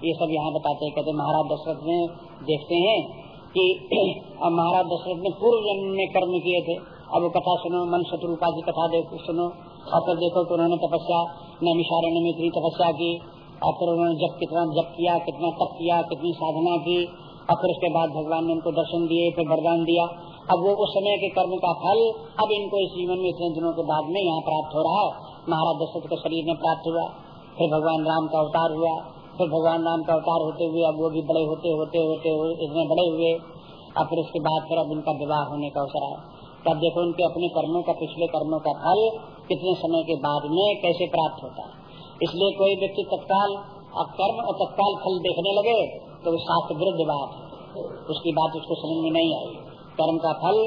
ये सब यहाँ बताते हैं। कहते महाराज दशरथ में देखते हैं कि (clears throat) महाराज दशरथ ने पूर्व जन्म में कर्म किए थे। अब वो कथा सुनो, मन शत्रुपा की कथा देखो, सुनो। और फिर देखो कि उन्होंने तपस्या नैमिषारण्य में इतनी तपस्या की और फिर उन्होंने जब कितना जप किया, कितना तप किया, कितनी साधना की। और फिर उसके बाद भगवान ने उनको दर्शन दिए, फिर वरदान दिया। अब वो उस समय के कर्म का फल, अब इनको इस जीवन में इतने दिनों के बाद में यहाँ प्राप्त हो रहा है। महाराज दशरथ के शरीर में प्राप्त हुआ। फिर भगवान राम का अवतार हुआ। फिर भगवान राम का अवतार होते हुए अब वो भी बड़े होते होते होते इतने बड़े हुए। और फिर उसके बाद फिर अब उनका विवाह होने का अवसर आया। तब देखो उनके अपने कर्मों का, पिछले कर्मों का फल कितने समय के बाद में कैसे प्राप्त होता है। इसलिए कोई व्यक्ति तत्काल कर्म और तत्काल फल देखने लगे तो वो शास्त्र विरुद्ध बात उसकी बात उसको समझ में नहीं आई। कर्म का फल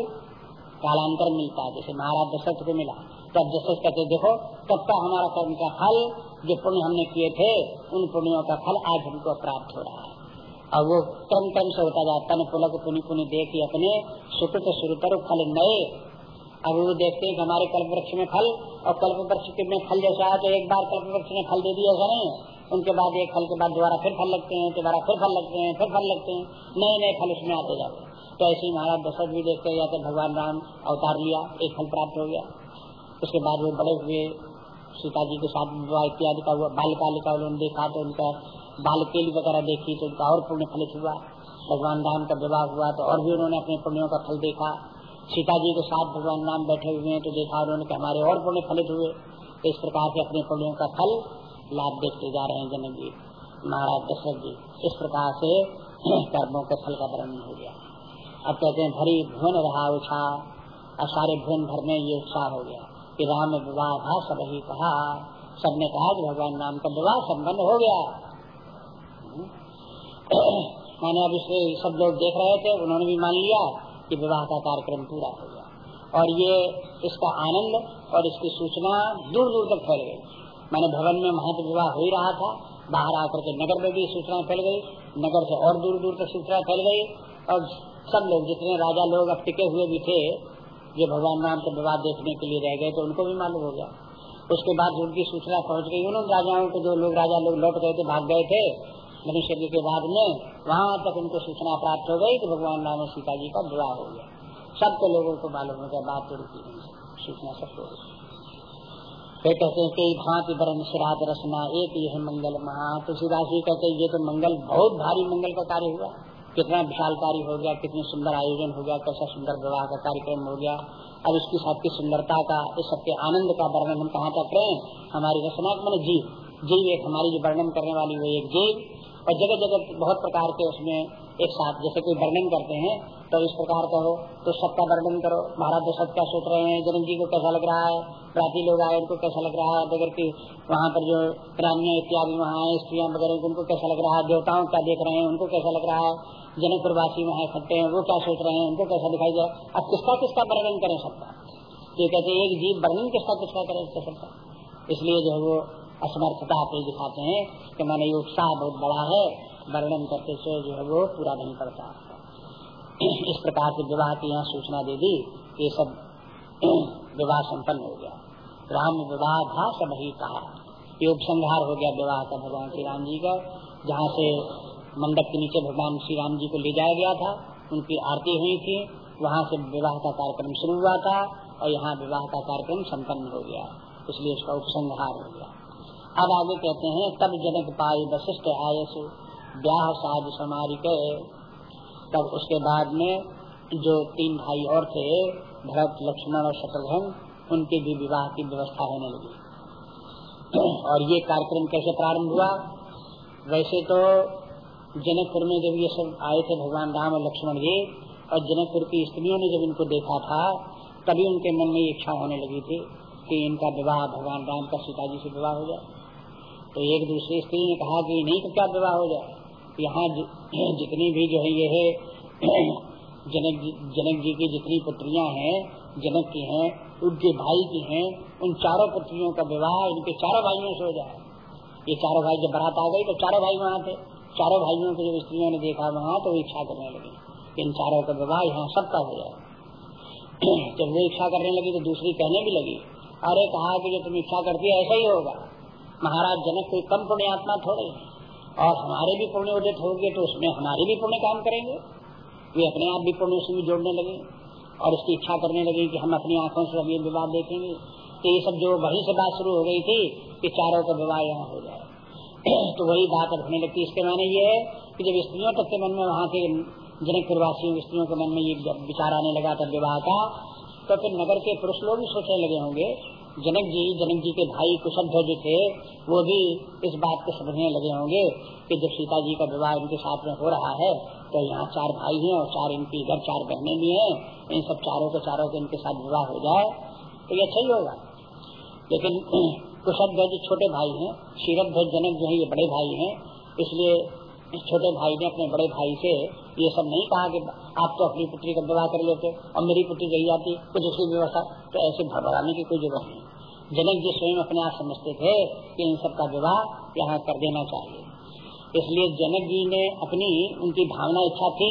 कालांतर मिलता है, जैसे महाराज दशरथ को मिला। तब दशरथ कहते, देखो, तब का हमारा कर्म का फल, जो पुण्य हमने किए थे, उन पुण्यों का फल आज हमको प्राप्त हो रहा है। और वो कम कम से होता जाता है पुलक पुनी पुनी देख अपने सुकृत सुरतर फल नए। अब वो देखते हैं कि हमारे कल्प वृक्ष में फल, और कल्प वृक्ष में फल जैसा है तो एक बार कल्प वृक्ष में फल दे दिया, ऐसा नहीं। उनके बाद एक फल के बाद दोबारा फिर फल लगते हैं, दोबारा फिर फल लगते हैं, फिर फल लगते हैं। नए नए फल उसमें आते जाते तो ऐसे ही महाराज दशरथ भी देखते जाते भगवान राम अवतार लिया, एक फल प्राप्त हो गया। उसके बाद वो बड़े हुए सीता जी के साथ विवाह इत्यादि का बाल कालिका उन्होंने देखा तो उनका बाल केली वगैरह देखी तो उनका और पुण्य फलित हुआ। भगवान राम का विवाह हुआ तो और भी उन्होंने अपने पुण्यों का फल देखा। सीता जी के साथ भगवान राम बैठे हुए हैं तो देखा उन्होंने हमारे और पुण्य फलित हुए। इस प्रकार से अपने पुण्यों का फल लाभ देखते जा रहे हैं जनक जी। महाराज दशरथ जी, इस प्रकार से (clears throat) कर्मों के फल का वर्णन हो गया। अब कहते हैं, भरी भुवन रहा उछा और सारे भुवन भर में ये उत्साह हो गया। कि राम विवाह था, सब ही कहा। सबने कहा कि भगवान राम का विवाह संबंध हो गया। (coughs) मैंने अब इसे सब लोग देख रहे थे, उन्होंने भी मान लिया कि विवाह का कार्यक्रम पूरा हो गया। और ये इसका आनंद और इसकी सूचना दूर दूर तक फैल गई। मैंने भवन में महत्व विवाह हो ही रहा था, बाहर आकर के नगर में भी सूचना फैल गई, नगर से और दूर दूर तक सूचना फैल गई। और सब लोग, जितने राजा लोग अब टिके हुए भी थे जो भगवान राम का विवाह देखने के लिए रह गए तो उनको भी मालूम हो गया। उसके बाद उनकी सूचना पहुँच गई उन राजाओं को जो लोग, राजा लोग लौट गए थे, भाग गए थे मनुष्य जी के बाद में वहाँ तक उनको सूचना प्राप्त हो गई कि भगवान राम और सीता जी का विवाह हो गया। सबको लोगों को मालूम हो गया, बात तो रुकी सूचना सबको फिर कहते हैं कई भांति बरन श्राद्ध रचना एक यह मंगल महा। तुलसीदास जी कहते ये तो मंगल, बहुत भारी मंगल का कार्य हुआ। कितना विशाल कार्य हो गया, कितनी सुंदर आयोजन हो गया, कैसा सुंदर विवाह का कार्यक्रम हो गया। अब इसकी सबकी सुंदरता का, इस सबके आनंद का वर्णन हम कहाँ तक करें? हमारी रचना मन जीव जीव एक हमारी जो वर्णन करने वाली वो एक जीव। और जगह जगह बहुत प्रकार के उसमें एक साथ, जैसे कोई वर्णन करते हैं तो इस प्रकार कहो तो सबका वर्णन करो। महाराज दशरथ क्या सोच रहे हैं जनक जी को कैसा लग रहा है, प्राची लोग आए, उनको कैसा लग रहा है अगर की वहाँ पर जो रानिया इत्यादि वहाँ आए स्त्रियाँ वगैरह, उनको कैसा लग रहा है, देवताओं क्या देख रहे हैं, उनको कैसा लग रहा है जनकपुर वासी वहाँ इकट्ठे हैं, वो क्या सोच रहे हैं, उनको कैसा दिखाई दे अब किसका किसका वर्णन करें सबका? ये कहते हैं, एक जीव वर्णन किसका किसका करे? सबका इसलिए जो है वो असमर्थता पे दिखाते हैं कि मैंने ये उत्साह बहुत बड़ा है, वर्णन करते से जो है वो पूरा नहीं पड़ता इस प्रकार से विवाह की यहाँ सूचना दे दी, ये सब विवाह संपन्न हो गया। राम विवाह था, सब ही कहा। ये उपसंहार हो गया विवाह का, भगवान श्री राम जी का, जहाँ से मंडप के नीचे भगवान श्री राम जी को ले जाया गया था, उनकी आरती हुई थी, वहाँ से विवाह का कार्यक्रम शुरू हुआ था, और यहाँ विवाह का कार्यक्रम संपन्न हो गया। इसलिए उसका उपसंहार हो गया। अब आगे कहते हैं, तब जनक पाई वशिष्ठ आयस, ब्याह साज समारी के। तब उसके बाद में जो तीन भाई और थे, भरत, लक्ष्मण और शत्रुघ्न, उनके भी विवाह की व्यवस्था होने लगी। और ये कार्यक्रम कैसे प्रारंभ हुआ? वैसे तो जनकपुर में जब ये सब आए थे, भगवान राम और लक्ष्मण जी, और जनकपुर की स्त्रियों ने जब इनको देखा था, तभी उनके मन में इच्छा होने लगी थी कि इनका विवाह, भगवान राम का सीता जी से विवाह हो जाए। तो एक दूसरी स्त्री ने कहा कि नहीं तो क्या विवाह हो जाए? यहाँ (clears throat) जितनी भी जो है ये है (clears throat) जनक जनक जी की जितनी पुत्रियाँ हैं, जनक की हैं, उनके भाई की हैं, उन चारों पुत्रियों का विवाह इनके चारों भाइयों से हो जाए। ये चारों भाई जब बारात आ गई तो चारों भाई वहाँ थे। चारों भाइयों को जब स्त्रियों ने देखा वहाँ तो इच्छा करने लगी इन चारों का विवाह यहाँ सबका हो जाए। (clears throat) जब वो इच्छा करने लगी तो दूसरी कहने भी लगी, अरे, कहा कि जो तुम इच्छा करती है, ऐसा ही होगा। महाराज जनक कोई कम पुण्य आत्मा थोड़े। और हमारे भी पुण्य उदित होंगे तो उसमें हमारे भी पुण्य काम करेंगे। वे अपने आप भी पुण्य उसमें जोड़ने लगे और इसकी इच्छा करने लगे कि हम अपनी आँखों से अभी विवाह देखेंगे। तो ये सब जो वही से बात शुरू हो गई थी, कि चारों का विवाह यहाँ हो जाए। (clears throat) तो वही बात अब होने लगती। इसके माने ये है कि जब स्त्रियों तक के मन में वहाँ के जनक प्रवासियों, स्त्रियों के मन में ये विचार आने लगा था विवाह का तो फिर नगर के पुरुष लोग भी सोचने लगे होंगे जनक जी जनक जी के भाई कुशल ध्वज थे, वो भी इस बात को समझने लगे होंगे कि जब सीता जी का विवाह इनके साथ में हो रहा है तो यहाँ चार भाई हैं और चार इनकी इधर चार बहनें भी हैं, इन सब चारों के चारों के इनके साथ विवाह हो जाए तो ये अच्छा ही होगा। लेकिन (clears throat) कुशल ध्वज छोटे भाई हैं शीरत ध्वज जनक जो है, ये बड़े भाई हैं, इसलिए इस छोटे भाई ने अपने बड़े भाई से ये सब नहीं कहा कि आप तो अपनी पुत्री का विवाह कर लेते और मेरी पुत्री रही जाती कुछ उसकी व्यवस्था तो ऐसे भरभराने की कोई ज़रूरत नहीं। जनक जी स्वयं अपने आप समझते थे कि इन सब का विवाह यहाँ कर देना चाहिए। इसलिए जनक जी ने अपनी उनकी भावना इच्छा थी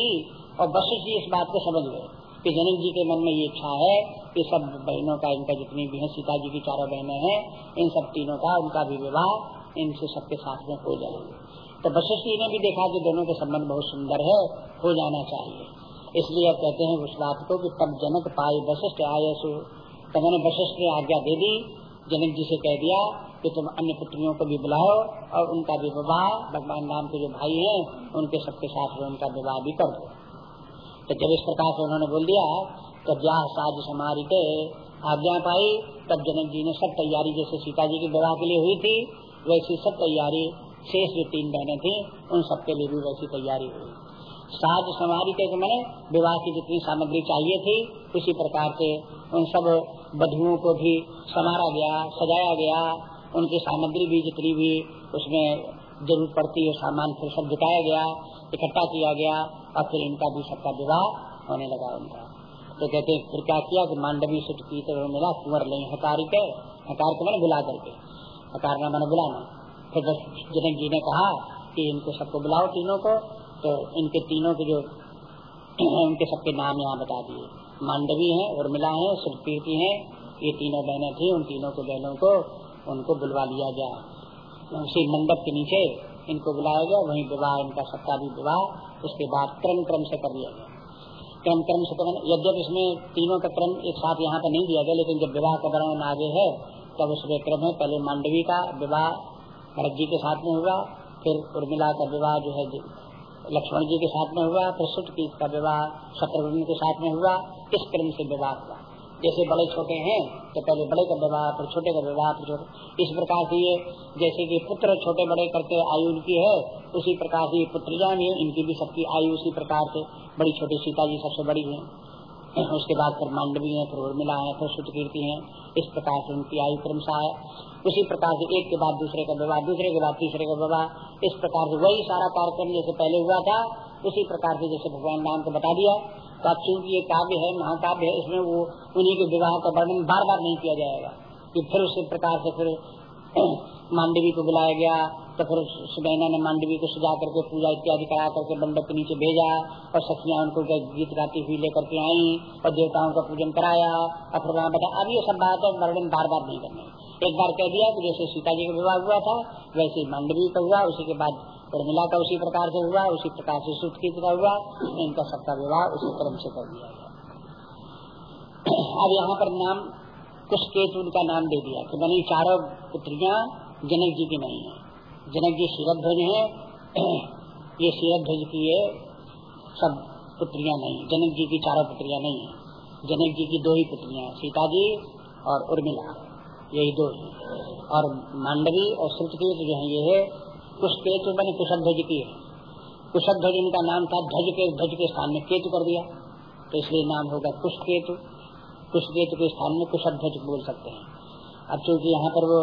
और वशिष्ठ जी इस बात को समझ गए कि जनक जी के मन में ये इच्छा है कि सब बहनों का, इनका जितनी भी है, सीता जी की चारों बहनें हैं, इन सब तीनों का, उनका भी विवाह इनसे सबके साथ में हो जाएँगे। तो वशिष्ठ जी ने भी देखा कि दोनों के संबंध बहुत सुंदर है, हो जाना चाहिए। इसलिए कहते हैं उस बात को कि तब जनक पाई वशिष्ठ आए सु तो मैंने वशिष्ठ ने आज्ञा दे दी, जनक जी से कह दिया कि तुम अन्य पुत्रियों को भी बुलाओ और उनका भी विवाह, भगवान राम के जो भाई हैं, उनके सबके साथ उनका विवाह भी कर दो। तो जब इस प्रकार से उन्होंने बोल दिया तो ब्याह साज समारी के आज्ञा पाई। तब जनक जी ने सब तैयारी, जैसे सीता जी के विवाह के लिए हुई थी, वैसी सब तैयारी शेष जो तीन बहने थी, उन सबके लिए भी वैसी तैयारी हुई। साज समारी के मैंने विवाह की जितनी सामग्री चाहिए थी, उसी प्रकार से उन सब बधुओं को भी समारा गया, सजाया गया। उनकी सामग्री भी जितनी भी उसमें ज़रूरत पड़ती है, सामान फिर सब जुटाया गया, इकट्ठा किया गया, और फिर इनका भी सबका विवाह होने लगा उनका। तो कहते हैं, फिर क्या किया कि मांडवी सुट की तो मिला, कुंवर ले हकार के हकार के मैंने बुला करके। हकार ना मैंने बुलाना। फिर जनक जी ने कहा कि इनको सबको बुलाओ तीनों को तो इनके तीनों के जो, (clears throat) उनके सबके नाम यहाँ बता दिए। मांडवी है, उर्मिला है सुरकीर्ति है, ये तीनों बहनें थी, उन तीनों को बहनों को उनको बुलवा लिया गया। उसी मंडप के नीचे इनको बुलाया गया, वही विवाह, इनका सबका भी विवाह, उसके बाद क्रम क्रम से कर लिया गया। क्रम क्रम से तो यद्यप इसमें तीनों का क्रम एक साथ यहाँ पर नहीं दिया गया, लेकिन जब विवाह का वर्णन आगे है, तब उसमें क्रम है, पहले मांडवी का विवाह भरत जी के साथ में हुआ, फिर उर्मिला का विवाह जो है लक्ष्मण जी के साथ में हुआ, फिर सुट की विवाह, शत्रुघ्न के साथ में हुआ, इस क्रम से विवाह हुआ। जैसे बड़े छोटे हैं तो पहले बड़े का विवाह, फिर छोटे का विवाह, फिर छोटे। इस प्रकार से ये, जैसे कि पुत्र छोटे बड़े करते आयु उनकी है, उसी प्रकार से ये पुत्र जान है, इनकी भी सबकी आयु उसी प्रकार से। बड़ी छोटी सीता जी सबसे बड़ी है उसके बाद फिर मांडवी है, फिर उर्मिला है, फिर सुत कीर्ति है। इस प्रकार से उनकी आयु क्रमशः है उसी प्रकार से एक के बाद दूसरे का विवाह, दूसरे के बाद तीसरे का विवाह। इस प्रकार से वही सारा कार्यक्रम जैसे पहले हुआ था। उसी प्रकार से जैसे भगवान राम को बता दिया तो अब चूँकि ये काव्य है, महाकाव्य है, इसमें वो, उन्हीं के विवाह का वर्णन बार बार नहीं किया जाएगा। कि फिर उसी प्रकार से फिर (clears throat) मांडवी को बुलाया गया तो फिर सुबैना ने मांडवी को सजा करके पूजा इत्यादि करा करके मंडप के नीचे भेजा और सखियाँ उनको गीत गाती हुई लेकर के आई और देवताओं का पूजन कराया। और फिर वहाँ बता, अब ये सब बात है, वर्णन बार बार नहीं करने। एक बार कह दिया कि जैसे सीता जी का विवाह हुआ था, वैसे मंडवी का हुआ, उसी के बाद उर्मिला का उसी प्रकार से हुआ, उसी प्रकार से सुटकित का हुआ, इनका सबका विवाह उसी क्रम से कर दिया गया। अब यहाँ पर नाम, कुछ केतु उनका नाम दे दिया कि बनी चारों पुत्रिया जनक जी की नहीं है। जनक जी शीरध्वज है, (clears throat) ये शीरध्वज की ये सब पुत्रिया नहीं जनक जी की चारों पुत्रिया नहीं है। जनक जी की दो ही पुत्रियाँ सीता जी और उर्मिला। यही दो। और मांडवी और श्रुतकीत जो है, ये है कुछ केतु बने कुशल ध्वज की। है कुशल ध्वज इनका नाम था ध्वज के ध्वज के स्थान में केतु कर दिया। तो इसलिए नाम होगा कुश केतु कुश केतु के स्थान में कुशल ध्वज बोल सकते हैं। अब चूँकि यहाँ पर वो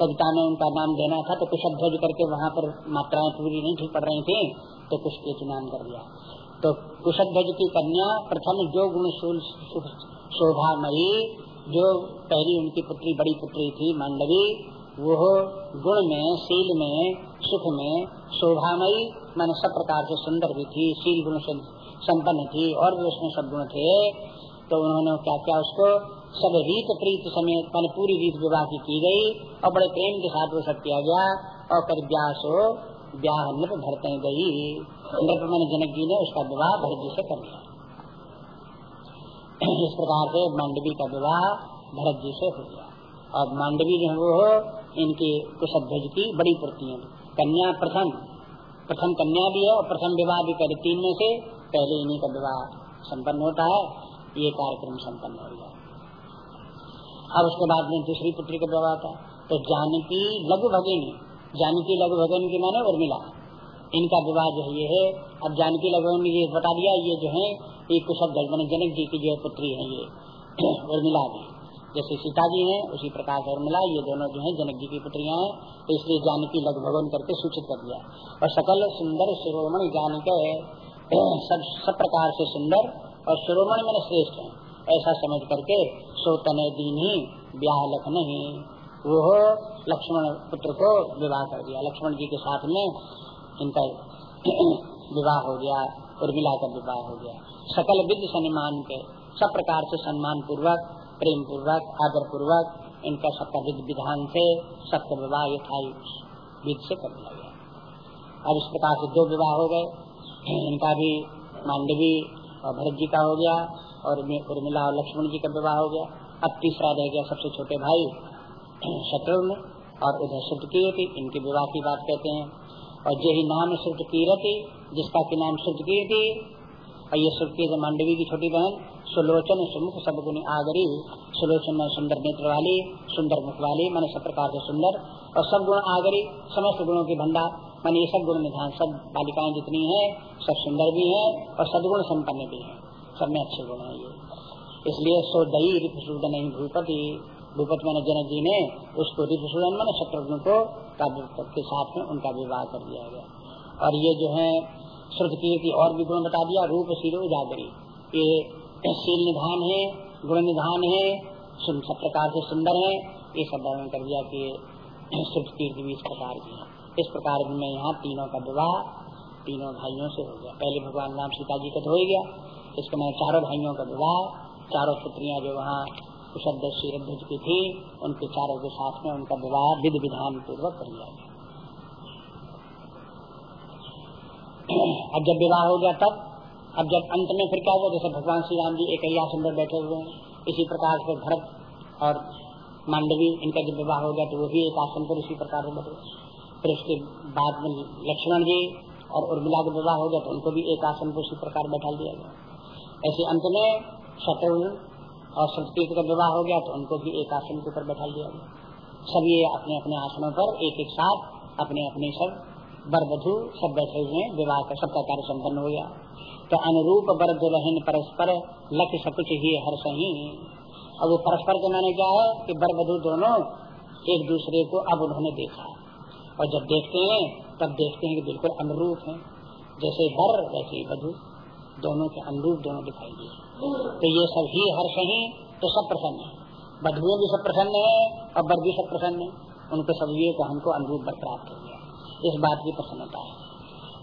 कविता में उनका नाम देना था तो कुशल ध्वज करके वहाँ पर मात्राएँ पूरी नहीं ठीक पड़ रही थी तो कुश केतु नाम कर दिया। तो कुशल ध्वज की कन्या प्रथम जो गुण शोभामयी जो पहली उनकी पुत्री, बड़ी पुत्री थी मांडवी वो गुण में, शील में, सुख में शोभामयी, मैंने सब प्रकार से सुंदर भी थी, शील गुण से संपन्न थी, और भी उसमें सब गुण थे। तो उन्होंने क्या क्या उसको? सब रीत प्रीत समेत, मैंने पूरी रीत विवाह की की गई, और बड़े प्रेम के साथ वो सब किया गया, और कर ब्यास हो ब्याह नृप भरते गई। नृप मैंने जनक जी ने उसका विवाह भरत जी से कर लिया। इस प्रकार से मांडवी का विवाह भरत जी से हो गया। और मांडवी जो है वो इनकी कुशध्वज की बड़ी प्रति है। कन्या प्रथम प्रथम कन्या भी है और प्रथम विवाह भी पहले तीन में से पहले इन्हीं का विवाह संपन्न होता है। ये कार्यक्रम संपन्न हो गया। अब उसके बाद में दूसरी पुत्री का विवाह था तो जानकी लघु भगिनी, जानकी लघु भगिनी की माने उर्मिला। इनका विवाह जो है ये है। अब जानकी लघु ये बता दिया, ये जो है ये कुशल मैंने जनक जी की जो है पुत्री है ये (clears throat) उर्मिला भी जैसे सीता जी हैं, उसी प्रकार से उर्मिला ये दोनों जो है जनक जी की पुत्रियाँ हैं तो इसलिए जानकी लघु भवन करके सूचित कर दिया। और सकल सुंदर शिरोमणि जानक (clears throat) सब सब प्रकार से सुंदर और शिरोमणि मैंने श्रेष्ठ है। ऐसा समझ करके सोतने दीन ही ब्याह लखन ही वो लक्ष्मण पुत्र को विवाह कर दिया। लक्ष्मण जी के साथ में इनका (clears throat) विवाह हो गया उर्मिला का विवाह हो गया। सकल विद्य सम्मान के सब प्रकार से सम्मान पूर्वक प्रेम पूर्वक आदर पूर्वक इनका सबका विध विधान से सत्य विवाह यथाई विध से कर दिया गया। अब इस प्रकार से दो विवाह हो गए। इनका भी मांडवी और भरत जी का हो गया और उर्मिला और लक्ष्मण जी का विवाह हो गया। अब तीसरा रह गया सबसे छोटे भाई शत्रुघ्न और उधर श्रुत कीर्ति इनके विवाह की बात कहते हैं। और यही नाम श्रुत कीर्ति जिसका की नाम श्रुत मांडवी की छोटी बहन, सुलोचन, सुमुख सब गुण आगरी सुलोचन में सुंदर नेत्र वाली, सुंदर मुख वाली, मैंने सब प्रकार से सुंदर, और सब गुण आगरी समस्त गुणों की भंडार मैंने ये सब गुण निधान, सब बालिकाएँ जितनी है, सब सुंदर भी है, और सदगुण संपन्न भी है। सब में अच्छे गुण है ये। इसलिए सो दही रिपुसूदन भूपति। भूपति मैंने जनक जी ने उसको रिपुसूदन मैंने शत्रुघ्न को के साथ में उनका विवाह कर दिया गया। और ये जो है श्रुत की और भी गुण बता दिया, रूप सिरो जागरी ये शील निधान है, गुण निधान है सब प्रकार से सुंदर है। ये सब वर्णन कर दिया कि कीर्ति भी इस प्रकार की इस प्रकार में यहाँ तीनों का विवाह तीनों भाइयों से हो गया। पहले भगवान राम सीता जी का तो हो गया। इसके मैं चारों भाइयों का विवाह, चारों पुत्रियाँ जो वहाँ कुशल की थी, उनके चारों के साथ में उनका विवाह विधि विधान पूर्वक कर लिया गया। अब जब विवाह हो गया तब, अब जब अंत में फिर क्या हुआ? जैसे भगवान श्री राम जी एक पर बैठे हुए हैं, इसी प्रकार से भरत और मांडवी, इनका जब विवाह हो गया तो वो भी एक आसन पर इसी प्रकार बैठे फिर उसके बाद में लक्ष्मण जी और उर्मिला का विवाह हो गया तो उनको भी एक आसन पर उसी प्रकार बैठा दिया गया। ऐसे अंत में शत्रु और संस्कृत का विवाह हो गया तो उनको भी एक आसन के ऊपर बैठा दिया गया। ये अपने अपने आसनों पर एक एक साथ अपने अपने सब बर बधु सब बैठे हुए विवाह का सबका कार्य संपन्न हो गया। तो अनुरूप बर दुल्हन परस्पर लक्ष्य सकुच ही हर सही। अब वो परस्पर के माने क्या है? कि बर बधु दोनों एक दूसरे को अब उन्होंने देखा। और जब देखते हैं, तब देखते हैं कि बिल्कुल अनुरूप है। जैसे बर वैसे बधु दोनों के अनुरूप दोनों दिखाई दिए। तो ये सब ही हर्ष ही तो सब प्रसन्न है। बधुए भी सब प्रसन्न है, और बर भी सब प्रसन्न है। उनको सब ये हमको अनुरूप बर प्राप्त हो। इस बात की प्रसन्नता है।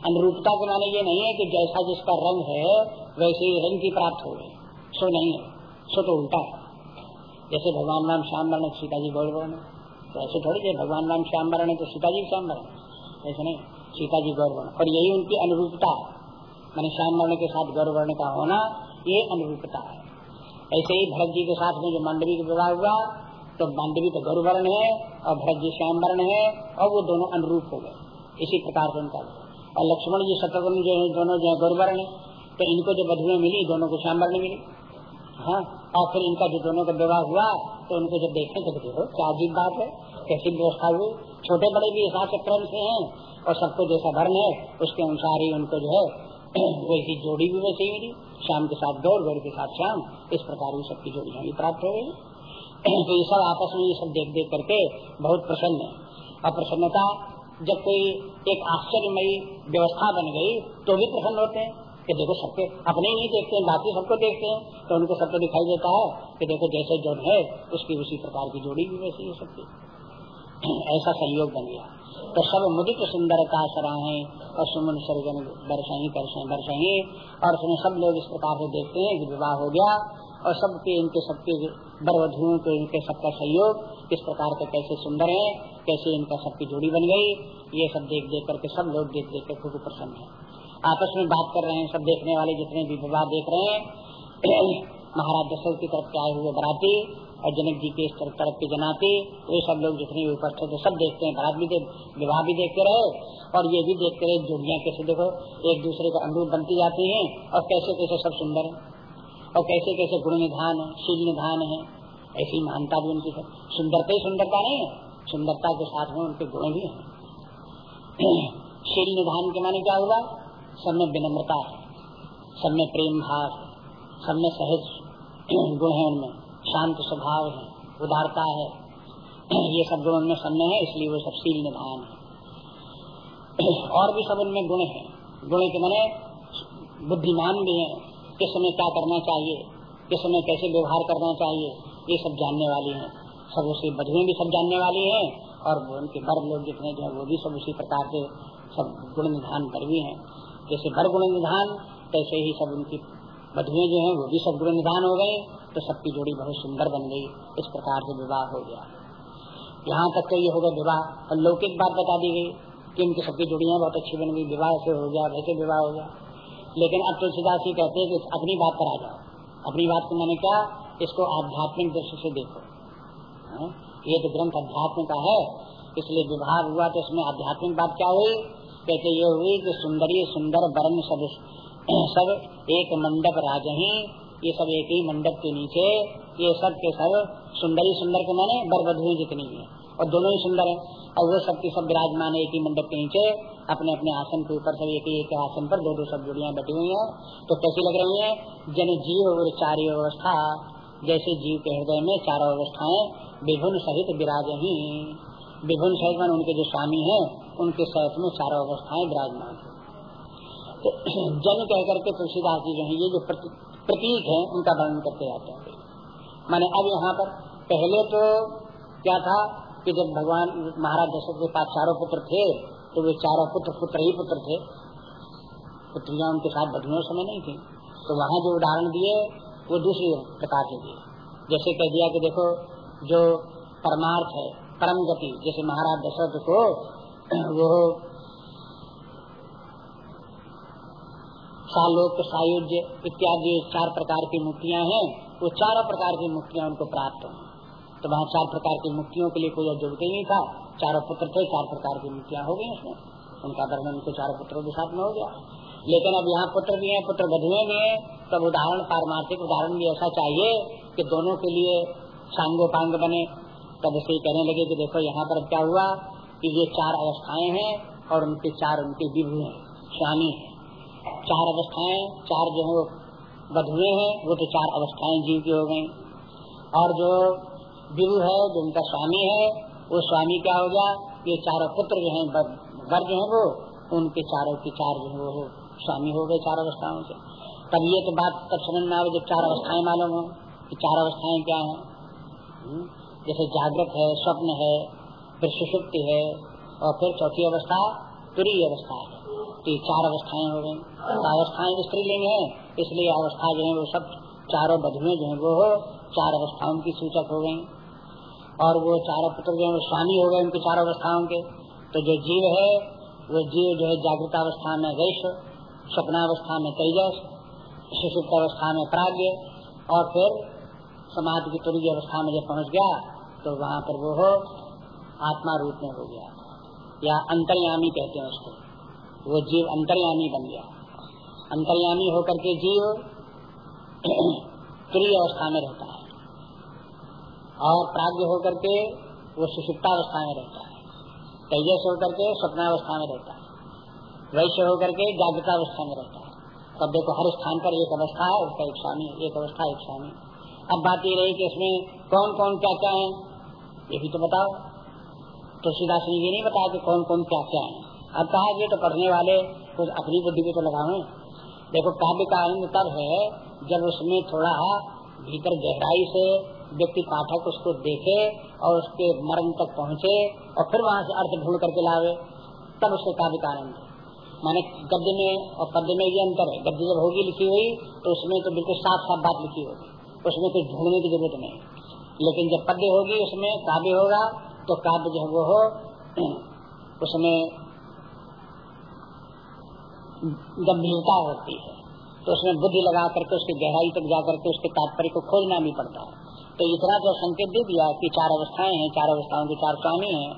अनुरूपता के माने ये नहीं है कि जैसा जिसका रंग है, वैसे ही रंग की प्राप्त हो गई। सो नहीं है, सो तो उल्टा है। जैसे भगवान राम श्याम वर्ण सीता जी गौर वर्ण तो ऐसे थोड़ी है भगवान राम श्याम वर्ण तो सीता जी श्याम वर्ण ऐसे नहीं, सीता जी गौर वर्ण। और यही उनकी अनुरूपता है। मान श्याम वर्ण के साथ गौर वर्ण का होना, ये अनुरूपता है। ऐसे ही भरत जी के साथ में जो मांडवी का विवाह हुआ तो मांडवी तो गौरवर्ण है, और भरत जी श्याम वर्ण है, और वो दोनों अनुरूप हो गए। इसी प्रकार से उनका। और लक्ष्मण जी शत्रुघ्न जो है, दोनों जो है गौर वर्ण तो इनको जो बधुए मिली, दोनों को श्याम वर्ण मिली। हाँ और फिर इनका जो दोनों का विवाह हुआ तो उनको जब देखने तो देखो क्या अजीब बात है, कैसी व्यवस्था हुई छोटे बड़े भी हिसाब से से हैं, और सबको जैसा वर्ण है, उसके अनुसार ही उनको जो है (clears throat) वैसी जोड़ी भी वैसे मिली। शाम के साथ गौर गौर के साथ शाम, इस प्रकार की सबकी जोड़ियाँ भी प्राप्त हो गई। (clears throat) तो ये सब आपस में ये सब देख देख करके बहुत प्रसन्न है। और प्रसन्नता जब कोई एक आश्चर्यमयी व्यवस्था बन गई तो भी प्रसन्न होते हैं कि देखो सबके अपने ही नहीं देखते हैं, बाकी सबको देखते हैं। तो उनको सबको दिखाई देता है कि देखो जैसे जो है, उसकी उसी प्रकार की जोड़ी भी वैसी है सबकी (clears throat) ऐसा संयोग बन गया। तो सब मुदित सुंदर सुंदरता सराहे, और सुमन सर्जन दर्शही दर्शही और सब लोग इस प्रकार से देखते हैं कि विवाह हो गया। और सबके, इनके सबके बरवधुओं के, इनके सबका सहयोग इस प्रकार के कैसे सुंदर है, कैसे इनका सबकी जोड़ी बन गई, ये सब देख देख करके सब लोग देख देख कर खूब प्रसन्न है। आपस में बात कर रहे हैं, सब देखने वाले जितने भी विवाह देख रहे हैं, (clears throat) महाराज दशरथ की तरफ़ के आए हुए बराती और जनक जी के तरफ़ के जनाते ये सब लोग जितने उपस्थित है, सब देखते हैं बारात भी विवाह भी देखते रहे और ये भी देखते रहे, जोड़िया कैसे, देखो, एक दूसरे का अनुरूप बनती जाती है और कैसे कैसे सब सुंदर है। और कैसे कैसे गुण निधान है शील निधान है, ऐसी मानता भी उनकी सुंदरता ही सुंदरता नहीं है, सुंदरता के साथ में उनके गुण भी है। (clears throat) शील निधान के माने क्या हुआ? सब में विनम्रता है सब में प्रेम भाव, सब में सहज (clears throat) गुण है उनमें, शांत स्वभाव है, उदारता है। (clears throat) ये सब गुण उनमें सब है, इसलिए वो सब शील निधान है। और भी सब उनमें गुण है। गुण के मैंने बुद्धिमान भी है किस समय क्या करना चाहिए, किस समय कैसे व्यवहार करना चाहिए, ये सब जानने वाली है। सब उसी बधुएँ भी सब जानने वाली है और उनके बड़ लोग जितने जो है, वो भी सब उसी प्रकार के सब गुण निधान पर भी है। जैसे बड़ गुण निधान, तैसे ही सब उनकी बधुएँ जो है, वो भी सब गुण निधान हो गए तो सबकी जोड़ी बहुत सुंदर बन गई, इस प्रकार से विवाह हो गया। यहाँ तक तो ये हो गया विवाह। और लौकिक बात बता दी गई कि उनकी सबकी जोड़ियाँ बहुत अच्छी बन गई, विवाह से हो गया, वैसे विवाह हो गया। लेकिन अब तुलसीदास जी कहते हैं कि अपनी बात पर आ जाओ। अपनी बात को मैंने क्या इसको आध्यात्मिक दृष्टि से देखो। हाँ? ये तो ग्रंथ अध्यात्म का है, इसलिए विवाह हुआ तो इसमें आध्यात्मिक बात क्या हुई? कहते ये हुई कि सुंदरी सुंदर वर्ण सब (clears throat) सब एक मंडप राजही ये सब एक ही मंडप के नीचे, ये सब के सब सुंदर ही सुंदर के माने बरबधुएँ जितनी है। और दोनों ही सुंदर है। और वो सब की सब विराजमान है एक ही मंडप के नीचे अपने अपने आसन के ऊपर सब एक ही एक आसन पर दो दो सब जुड़िया बैठी हुई है। तो कैसी लग रही है? जन जीव और चारी अवस्था, जैसे जीव के हृदय में चारों अवस्थाएँ विभुन सहित विराज ही। विभुन सहित उनके जो स्वामी है, उनके सहित में चारों अवस्थाएँ विराजमान तो (clears throat) जन कह करके तुलसीदास जी जो है, ये जो प्रतीक है, उनका वर्णन करते जाते हैं। माने अब यहाँ पर, पहले तो क्या था? कि जब भगवान महाराज दशरथ के पास चारों पुत्र थे तो वे चारों पुत्र पुत्र ही पुत्र थे। पुत्रिया उनके साथ बधुओं समय नहीं थी। तो वहाँ जो उदाहरण दिए, वो दूसरी प्रकार के दिए। जैसे कह दिया कि देखो, जो परमार्थ है, परम गति, जैसे महाराज दशरथ को, (clears throat) वो सालोक, सायुज्य इत्यादि चार प्रकार की मुक्तियाँ हैं, वो चारों प्रकार की मुक्तियाँ उनको प्राप्त हुई तो वहाँ चार प्रकार की मुक्तियों के लिए कोई ज़रूरत ही नहीं था। चारों पुत्र थे, चार प्रकार की मुक्तियाँ हो गई उसमें। उनका वर्णन उनको चारों पुत्रों के साथ में हो गया। लेकिन अब यहाँ पुत्र भी है, पुत्र बधुए भी है तब उदाहरण, पारमार्थिक उदाहरण भी ऐसा चाहिए कि दोनों के लिए सांगोपांग बने। तब इसे कहने लगे कि देखो यहाँ पर क्या हुआ कि ये चार अवस्थाएँ हैं और उनके चार उनके विभु हैं, स्वामी है। चार अवस्थाएँ, चार जो है बधुए हैं, वो तो चार अवस्थाएँ जीव की हो गई। और जो विभु है जो उनका स्वामी है वो स्वामी क्या हो गया ये चारों पुत्र जो है वर्ग है वो उनके चारों की चार जो है वो स्वामी हो गए चार अवस्थाओं से। तब ये तो बात तब समझ में आवे जब चार अवस्थाएँ मालूम हो कि चार अवस्थाएँ क्या हैं? हम्म, जैसे जागृत है स्वप्न है फिर सुषुप्ति है और फिर चौथी अवस्था तुरीय अवस्था है। तो चार अवस्थाएँ हो गई। तो अवस्थाएँ स्त्रीलिंग है? इसलिए अवस्था जो है वो सब चारों बधुए जो है वो चार अवस्थाओं की सूचक हो गई। और वो चारों पुत्र जो है स्वामी हो गए उनकी चार अवस्थाओं के। तो जो जीव है, वो जीव जो है जागृत अवस्था में वैश्व स्वप्नावस्था में तेजस शिशुप्त अवस्था में प्राग्ञ और फिर समाधि की तुरी अवस्था में जब पहुँच गया तो वहाँ पर वो हो, आत्मा रूप में हो गया। या अंतर्यामी कहते हैं उसको। वो जीव अंतर्यामी बन गया। अंतर्यामी होकर के जीव (clears throat) तुरीय अवस्था में रहता है। और प्राग्ञ होकर के वो सुषुप्तावस्था में रहता है। तेजस होकर के स्वप्नावस्था में रहता है। वैश्य होकर के जागृतावस्था में रहता है। तब देखो, हर स्थान पर एक अवस्था है, उसका एक स्वामी, एक अवस्था, एक स्वामी। अब बात ये रही कि इसमें कौन कौन क्या क्या है, ये भी तो बताओ। तो सीधा सिंह ये नहीं बताया कि कौन कौन क्या क्या है। अब कहा तो पढ़ने वाले कुछ अपनी बुद्धि को तो लगाए देखो, काव्य का आनंद तब है जब उसमें थोड़ा भीतर गहराई से व्यक्ति पाठक उसको देखे और उसके मर्म तक पहुँचे और फिर वहाँ से अर्थ ढूंढ करके लावे, तब उसके काव्य का आनंद माने गद्य में और पद्य में ये अंतर है। गद्य जब होगी लिखी हुई तो उसमें तो बिल्कुल साफ़ साफ़ बात लिखी होगी। उसमें कुछ ढूँढने की ज़रूरत नहीं। लेकिन जब पद्य होगी, उसमें काव्य होगा तो काव्य जो वो हो, उसमें गंभीरता होती है। तो उसमें बुद्धि लगा करके, उसकी गहराई तक जा करके उसके तात्पर्य को खोजना भी पड़ता है। तो इतना तो संकेत दे दिया कि चार अवस्थाएँ हैं, चार अवस्थाओं के चार स्वामी हैं,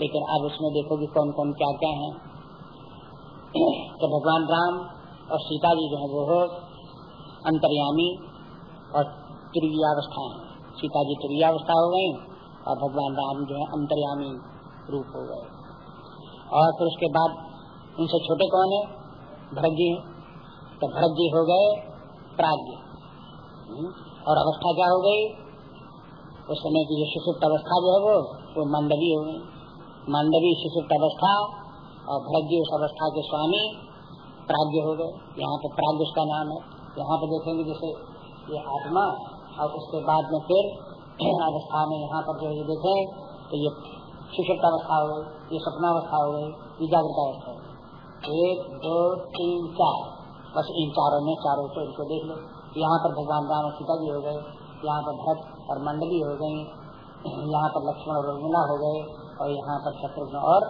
लेकिन अब उसमें देखो कि कौन कौन क्या क्या है। तो भगवान राम और सीता जी जो है, वो अंतर्यामी और त्रियावस्था है सीता जी त्रियावस्था हो गई और भगवान राम जो है अंतर्यामी रूप हो गए। और फिर उसके बाद उनसे छोटे कौन है? भरत जी तो भरत जी हो गए प्राग्ञ और अवस्था क्या हो गई? उस समय की जो सुसुप्त अवस्था जो है वो वो मंडवी हो गई। मंडवी सुसुप्त अवस्था और भ्रज्य उस अवस्था के स्वामी प्राग्ञ हो गए। यहाँ पे प्राग्ञ उसका नाम है। यहाँ पे देखेंगे जैसे ये आत्मा और उसके बाद में फिर (clears throat) अवस्था में यहाँ पर जो ये देखें तो ये सुषुप्त अवस्था हो गई, ये सपनावस्था हो गई, ये जागृत अवस्था हो एक, दो, तीन, चार। बस इन चारों में चारों को इनको देख लो। यहाँ पर भगवान राम और सीता जी हो गए। यहाँ पर भरत और मंडली हो गई, यहाँ पर लक्ष्मण और रघुना हो गए और यहाँ पर शत्रुघ्न और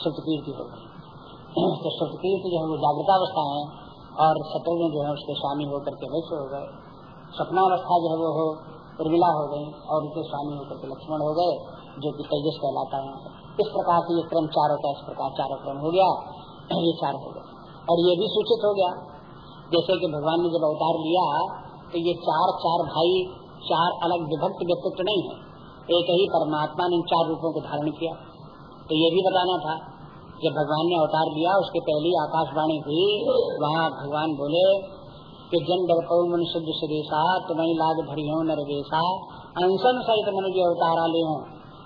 सप्तकीर्ति हो गई। तो सप्तकीर्ति जो है वो जागृतावस्था है और शत्रु जो है उसके स्वामी होकर के वैसे हो गए। सपनावस्था जो है वो हो, उर्मिला हो गई और उनके स्वामी होकर के लक्ष्मण हो गए, जो कि तेजस कहलाता है। इस प्रकार से ये क्रम चारों का इस प्रकार चारों क्रम हो गया, ये चार हो गए। और ये भी सूचित हो गया। जैसे कि भगवान ने जब अवतार लिया तो ये चार चार भाई चार अलग विभक्त व्यक्तित्व नहीं है। एक ही परमात्मा ने चार रूपों को धारण किया। तो ये भी बताना था, जब भगवान ने अवतार लिया उसके पहली आकाशवाणी हुई, वहाँ भगवान बोले कि जन डरपो मन शुद्ध सुदेशा तुम्हें लाग भरियो नरवेशा अंशन सहित मन जो अवतार हो।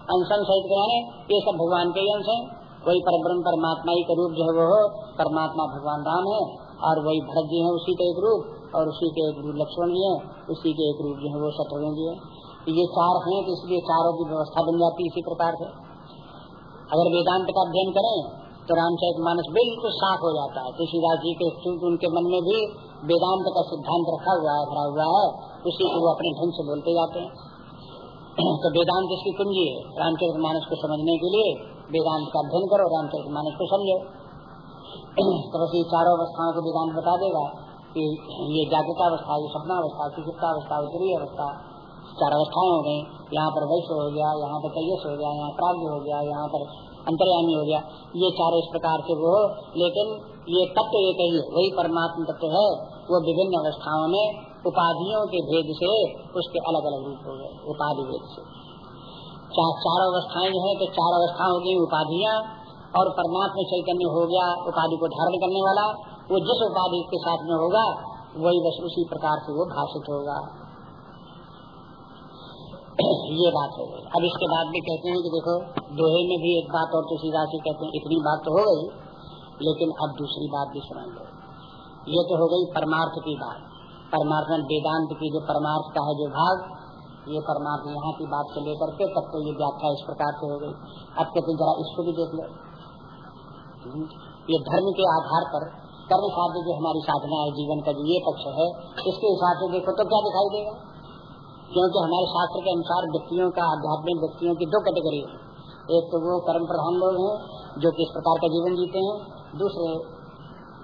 अनशन सहित कहने ये सब भगवान के ही अंश है। वही परब्रह्म परमात्मा ही का रूप जो है वो परमात्मा भगवान राम है, और वही भरत जी है उसी का एक रूप। और उसी के एक रूप लक्ष्मण जी है, उसी के एक रूप जो है वो शत्रु जी है। ये चार हैं तो इसलिए चारों की व्यवस्था बन जाती है इसी प्रकार से। अगर वेदांत का अध्ययन करें तो रामचरित मानस बिल्कुल साफ़ हो जाता है। तुलसीदास जी के क्योंकि उनके मन में भी वेदांत का सिद्धांत रखा हुआ है, भरा हुआ है, उसी को वो अपने ढंग से बोलते जाते हैं। (clears throat) तो वेदांत इसकी कुंजी है रामचरित मानस को समझने के लिए वेदांत का अध्ययन करो रामचरित मानस को समझो। (clears throat) तो बस ये चारों अवस्थाओं को वेदांत बता देगा। कि ये जागृता अवस्था ये सपना अवस्था सुषुप्ता अवस्था उत्तरी अवस्था चार अवस्थाएँ हो गई यहाँ पर वैश्य हो गया, यहाँ पर तेजस हो गया, यहाँ प्राग्ञ हो गया, यहाँ पर अंतर्यामी हो गया। ये चारों इस प्रकार से वो लेकिन ये तत्व एक ही वही परमात्मा तत्व है, वो विभिन्न अवस्थाओं में उपाधियों के भेद से उसके अलग अलग रूप हो गए, उपाधि भेद से। चार चार अवस्थाएँ जो है तो चार अवस्था हो गई उपाधियाँ और परमात्मा चैतन्य हो गया, उपाधि को धारण करने वाला वो जिस उपाधि के साथ में होगा, वही बस उसी प्रकार से वो भाषित होगा। (clears throat) ये बात हो गई। अब इसके बाद भी कहते हैं कि देखो, दोहे में भी एक बात और तुलसी राशि कहते हैं, इतनी बात तो हो गई, लेकिन अब दूसरी बात भी समझ लो ये तो हो गई परमार्थ की बात। परमार्थ वेदांत की जो परमार्थ का है जो भाग, ये परमार्थ यहाँ की बात से लेकर के तब तो ये व्याख्या इस प्रकार से हो गई। अब कहते जरा इसको भी देख लो। ये धर्म के आधार पर कर्म साध्य जो हमारी साधना है, जीवन का जो ये पक्ष है इसके हिसाब से देखो तो क्या दिखाई देगा? क्योंकि हमारे शास्त्र के अनुसार व्यक्तियों का, आध्यात्मिक व्यक्तियों की दो कैटेगरी है। एक तो वो कर्म प्रधान लोग हैं, जो कि इस प्रकार का जीवन जीते हैं। दूसरे,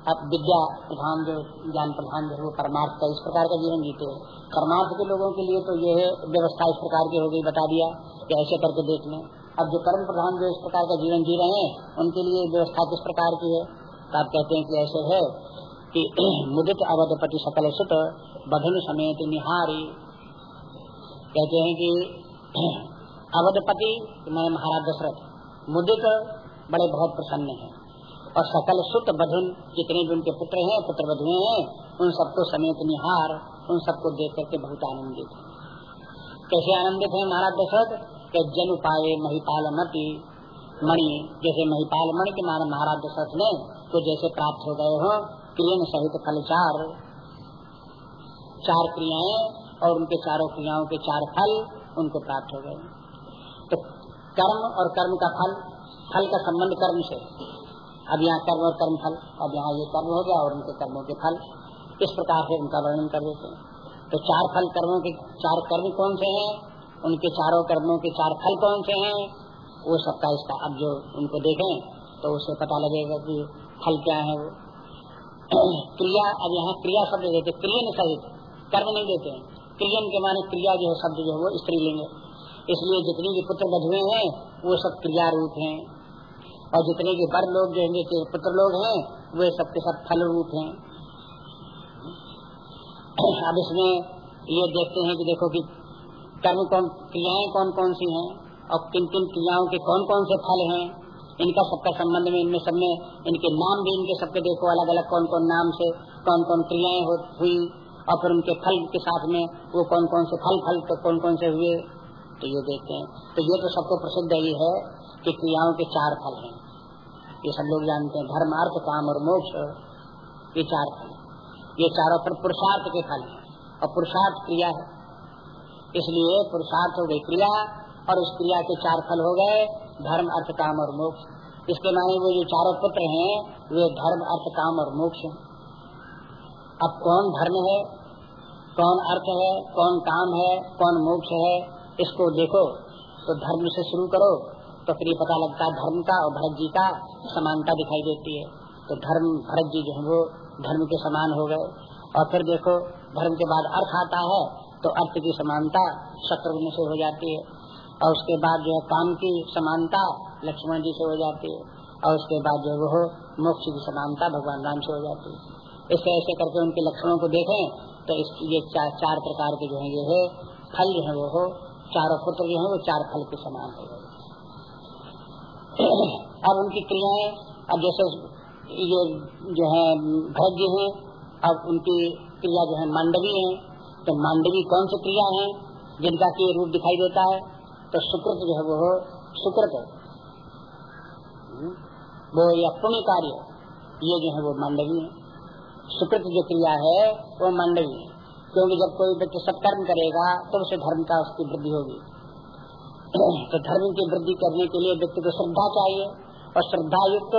अब विद्या प्रधान जो, ज्ञान प्रधान जो वो परमार्थ का इस प्रकार का जीवन जीते हैं। परमार्थ के लोगों के लिए तो ये व्यवस्था इस प्रकार की हो गई, बता दिया, कि ऐसे करके देख लें। अब जो कर्म प्रधान जो इस प्रकार का जीवन जी रहे हैं, उनके लिए व्यवस्था किस प्रकार की है? आप कहते हैं कि ऐसे है कि (clears throat) मुदित अवधपति सकल सुत बधन समेत निहारी। कहते हैं कि (clears throat) अवधपति, मैं महाराज दशरथ, मुदित बड़े बहुत प्रसन्न हैं। और सकल सुत बधुन जितने भी उनके पुत्र हैं पुत्र बधुए हैं, उन सबको समेत निहार, उन सबको देख करके बहुत आनंदित है। कैसे आनंदित है महाराज दशरथ? के जन उपाय महिपाल मणि, जैसे महिपाल मणि के मारे महाराज दशरथ ने तो जैसे प्राप्त हो गए हो, क्रियन सहित फल चार। चार क्रियाएँ और उनके चारों क्रियाओं के चार फल उनको प्राप्त हो गए। तो कर्म और कर्म का फल फल का संबंध कर्म से। अब यहाँ कर्म और कर्म फल, अब यहाँ ये कर्म हो गया और उनके कर्मों के फल। इस प्रकार से उनका वर्णन कर देते हैं। तो चार फल कर्मों के, चार कर्म कौन से हैं? उनके चारों कर्मों के चार फल कौन से हैं? वो सबका इसका, अब जो उनको देखें तो उससे पता लगेगा कि फल क्या है वो? (clears throat) क्रिया, अब यहाँ क्रिया शब्द देते क्रियन सहित कर्म नहीं देते क्रियन के माने क्रिया जो है, शब्द जो है, वो स्त्री लेंगे इसलिए जितनी भी पुत्र बधुए हैं, वो सब क्रिया रूप हैं। और जितने भी वर लोग जो हैं पुत्र लोग हैं, वे सबके सब फल रूप हैं। (clears throat) अब इसमें ये देखते हैं कि देखो कि कर्म कौन, क्रियाएँ कौन कौन सी हैं, और किन किन क्रियाओं के कौन कौन से फल हैं। इनका सबका संबंध में, इनमें सब में, इनके नाम भी इनके सबके देखो अलग अलग कौन कौन नाम से कौन कौन क्रियाएँ हुई, और फिर उनके फल के साथ में, वो कौन कौन से फल फल तो कौन कौन से हुए तो ये देखते हैं। तो ये तो सबको प्रसिद्ध ही है कि क्रियाओं के चार फल हैं। ये सब लोग जानते हैं, धर्म, अर्थ, काम और मोक्ष, ये चार फल। ये चारों फल पुरुषार्थ के फल है, और पुरुषार्थ क्रिया है। इसलिए पुरुषार्थ हो गई क्रिया, और उस क्रिया के चार फल हो गए धर्म, अर्थ, काम और मोक्ष। इसके माने वो जो चारों पुत्र हैं, वे धर्म, अर्थ, काम और मोक्ष अब कौन धर्म है, कौन अर्थ है, कौन काम है, कौन मोक्ष है, इसको देखो तो धर्म से शुरू करो तो फिर पता लगता है धर्म का और भरत जी का समानता दिखाई देती है। तो धर्म, भरत जी जो है, वो धर्म के समान हो गए। और फिर देखो, धर्म के बाद अर्थ आता है तो अर्थ की समानता शत्रुघ्न से हो जाती है। और उसके बाद जो है काम की समानता लक्ष्मण जी से हो जाती है। और उसके बाद जो वो मोक्ष की समानता भगवान राम से हो जाती है। इससे ऐसे करके उनके लक्षणों को देखें तो इस ये चार, चार प्रकार के जो है ये है फल जो है वो हो चारों पुत्र जो है वो चार फल के समान हो अब उनकी क्रियाएँ अब जैसे ये जो है भरत है अब उनकी क्रिया जो है मांडवी है। तो मांडवी कौन सी क्रिया है जिनका की रूप दिखाई देता है? तो सुकृत जो है वो सुकृत है वो या पुण्य कार्य, ये जो है वो मांडवी है। सुकृत जो क्रिया है, वो मांडवी है। क्योंकि जब कोई व्यक्ति सत्कर्म करेगा तो उसे धर्म का उसकी वृद्धि होगी। तो धर्म की वृद्धि करने के लिए व्यक्ति को श्रद्धा चाहिए। और श्रद्धा युक्त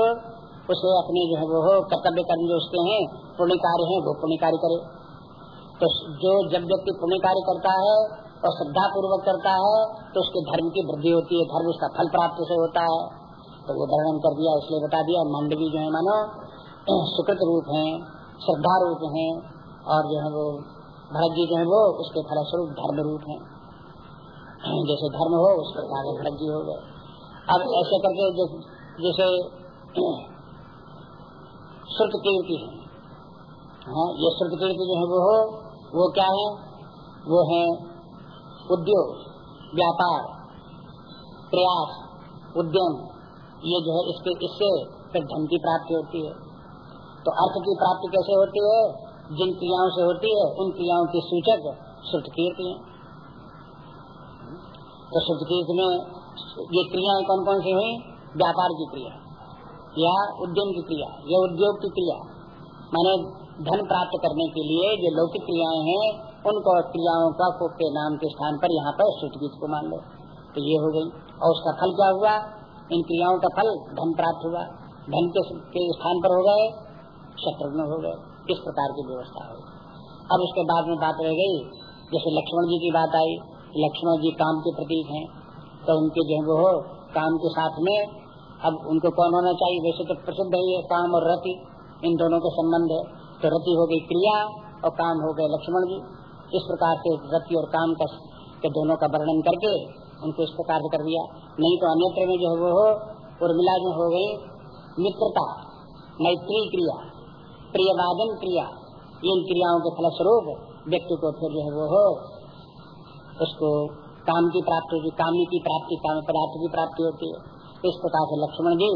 उसे अपने जो है वो कर्तव्य कर्म जो उसके हैं, पुण्य कार्य है, वो पुण्य कार्य करे। तो जो जब व्यक्ति पुण्य कार्य करता है और श्रद्धा पूर्वक करता है तो उसके धर्म की वृद्धि होती है, धर्म उसका फल प्राप्त से होता है। तो वो वर्णन कर दिया इसलिए बता दिया, मंडवी जो है मानो, (clears throat) सुकृत रूप है, श्रद्धा रूप है, और जो है वो भरत जी जो है वो उसके फलस्वरूप धर्म रूप है। (clears throat) जैसे धर्म हो, उस प्रकार भरत जी हो गए। अब ऐसे करके जैसे (clears throat) श्रुत कीर्ति है। हाँ ये श्रुत कीर्ति जो है वो हो, वो क्या है? वो है उद्योग, व्यापार, प्रयास, उद्यम, ये जो है इसके, इससे फिर धन की प्राप्ति होती है। तो अर्थ की प्राप्ति कैसे होती है? जिन क्रियाओं से होती है, उन क्रियाओं की सूचक श्रुत कीर्ति है। तो श्रुत कीर्ति में ये क्रियाएँ कौन कौन सी हुई? व्यापार की क्रिया या उद्यम की क्रिया, या उद्योग की क्रिया। माने धन प्राप्त करने के लिए जो लौकिक क्रियाएँ हैं उनको क्रियाओं का के नाम के स्थान पर यहाँ पर श्रुतगीत को मान लो। तो ये हो गई। और उसका फल क्या हुआ? इन क्रियाओं का फल धन प्राप्त हुआ। धन के, के स्थान पर हो गए शत्रुघ्न हो गए। इस प्रकार की व्यवस्था हो अब उसके बाद में बात रह गई। जैसे लक्ष्मण जी की बात आई लक्ष्मण जी काम के प्रतीक हैं। तो उनके जो वो हो काम के साथ में अब उनको कौन होना चाहिए? वैसे तो प्रसिद्ध है काम और रति। इन दोनों के संबंध है। तो रति हो गई क्रिया और काम हो गए लक्ष्मण जी। इस प्रकार से रति और काम का, के दोनों का वर्णन करके उनको इस प्रकार कर दिया। नहीं तो अन्यत्र में जो है वो हो उर्मिला जो हो गई, मित्रता, मैत्री क्रिया, प्रियवादन क्रिया, इन क्रियाओं के फलस्वरूप व्यक्ति को फिर जो है वो हो, उसको काम की प्राप्ति होती, कामी की प्राप्ति, काम पदार्थ की प्राप्ति होती है। इस प्रकार से लक्ष्मण जी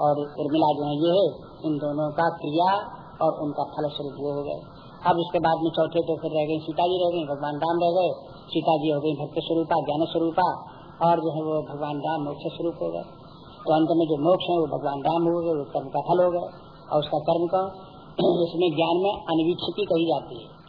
और उर्मिला जो है ये इन दोनों का क्रिया और उनका फलस्वरूप वो हो गए। अब उसके बाद में चौथे तो फिर रह गई सीता जी रह गई भगवान राम, रह गए। सीता जी हो गई भक्त स्वरूपा, ज्ञान स्वरूपा, और जो है वो भगवान राम मोक्ष स्वरूप हो गए। तो अंत में जो मोक्ष है वो भगवान राम हो गए, वो कर्म का फल हो गए, और उसका कर्म का इसमें (clears throat) ज्ञान में अनवीक्षित कही जाती है।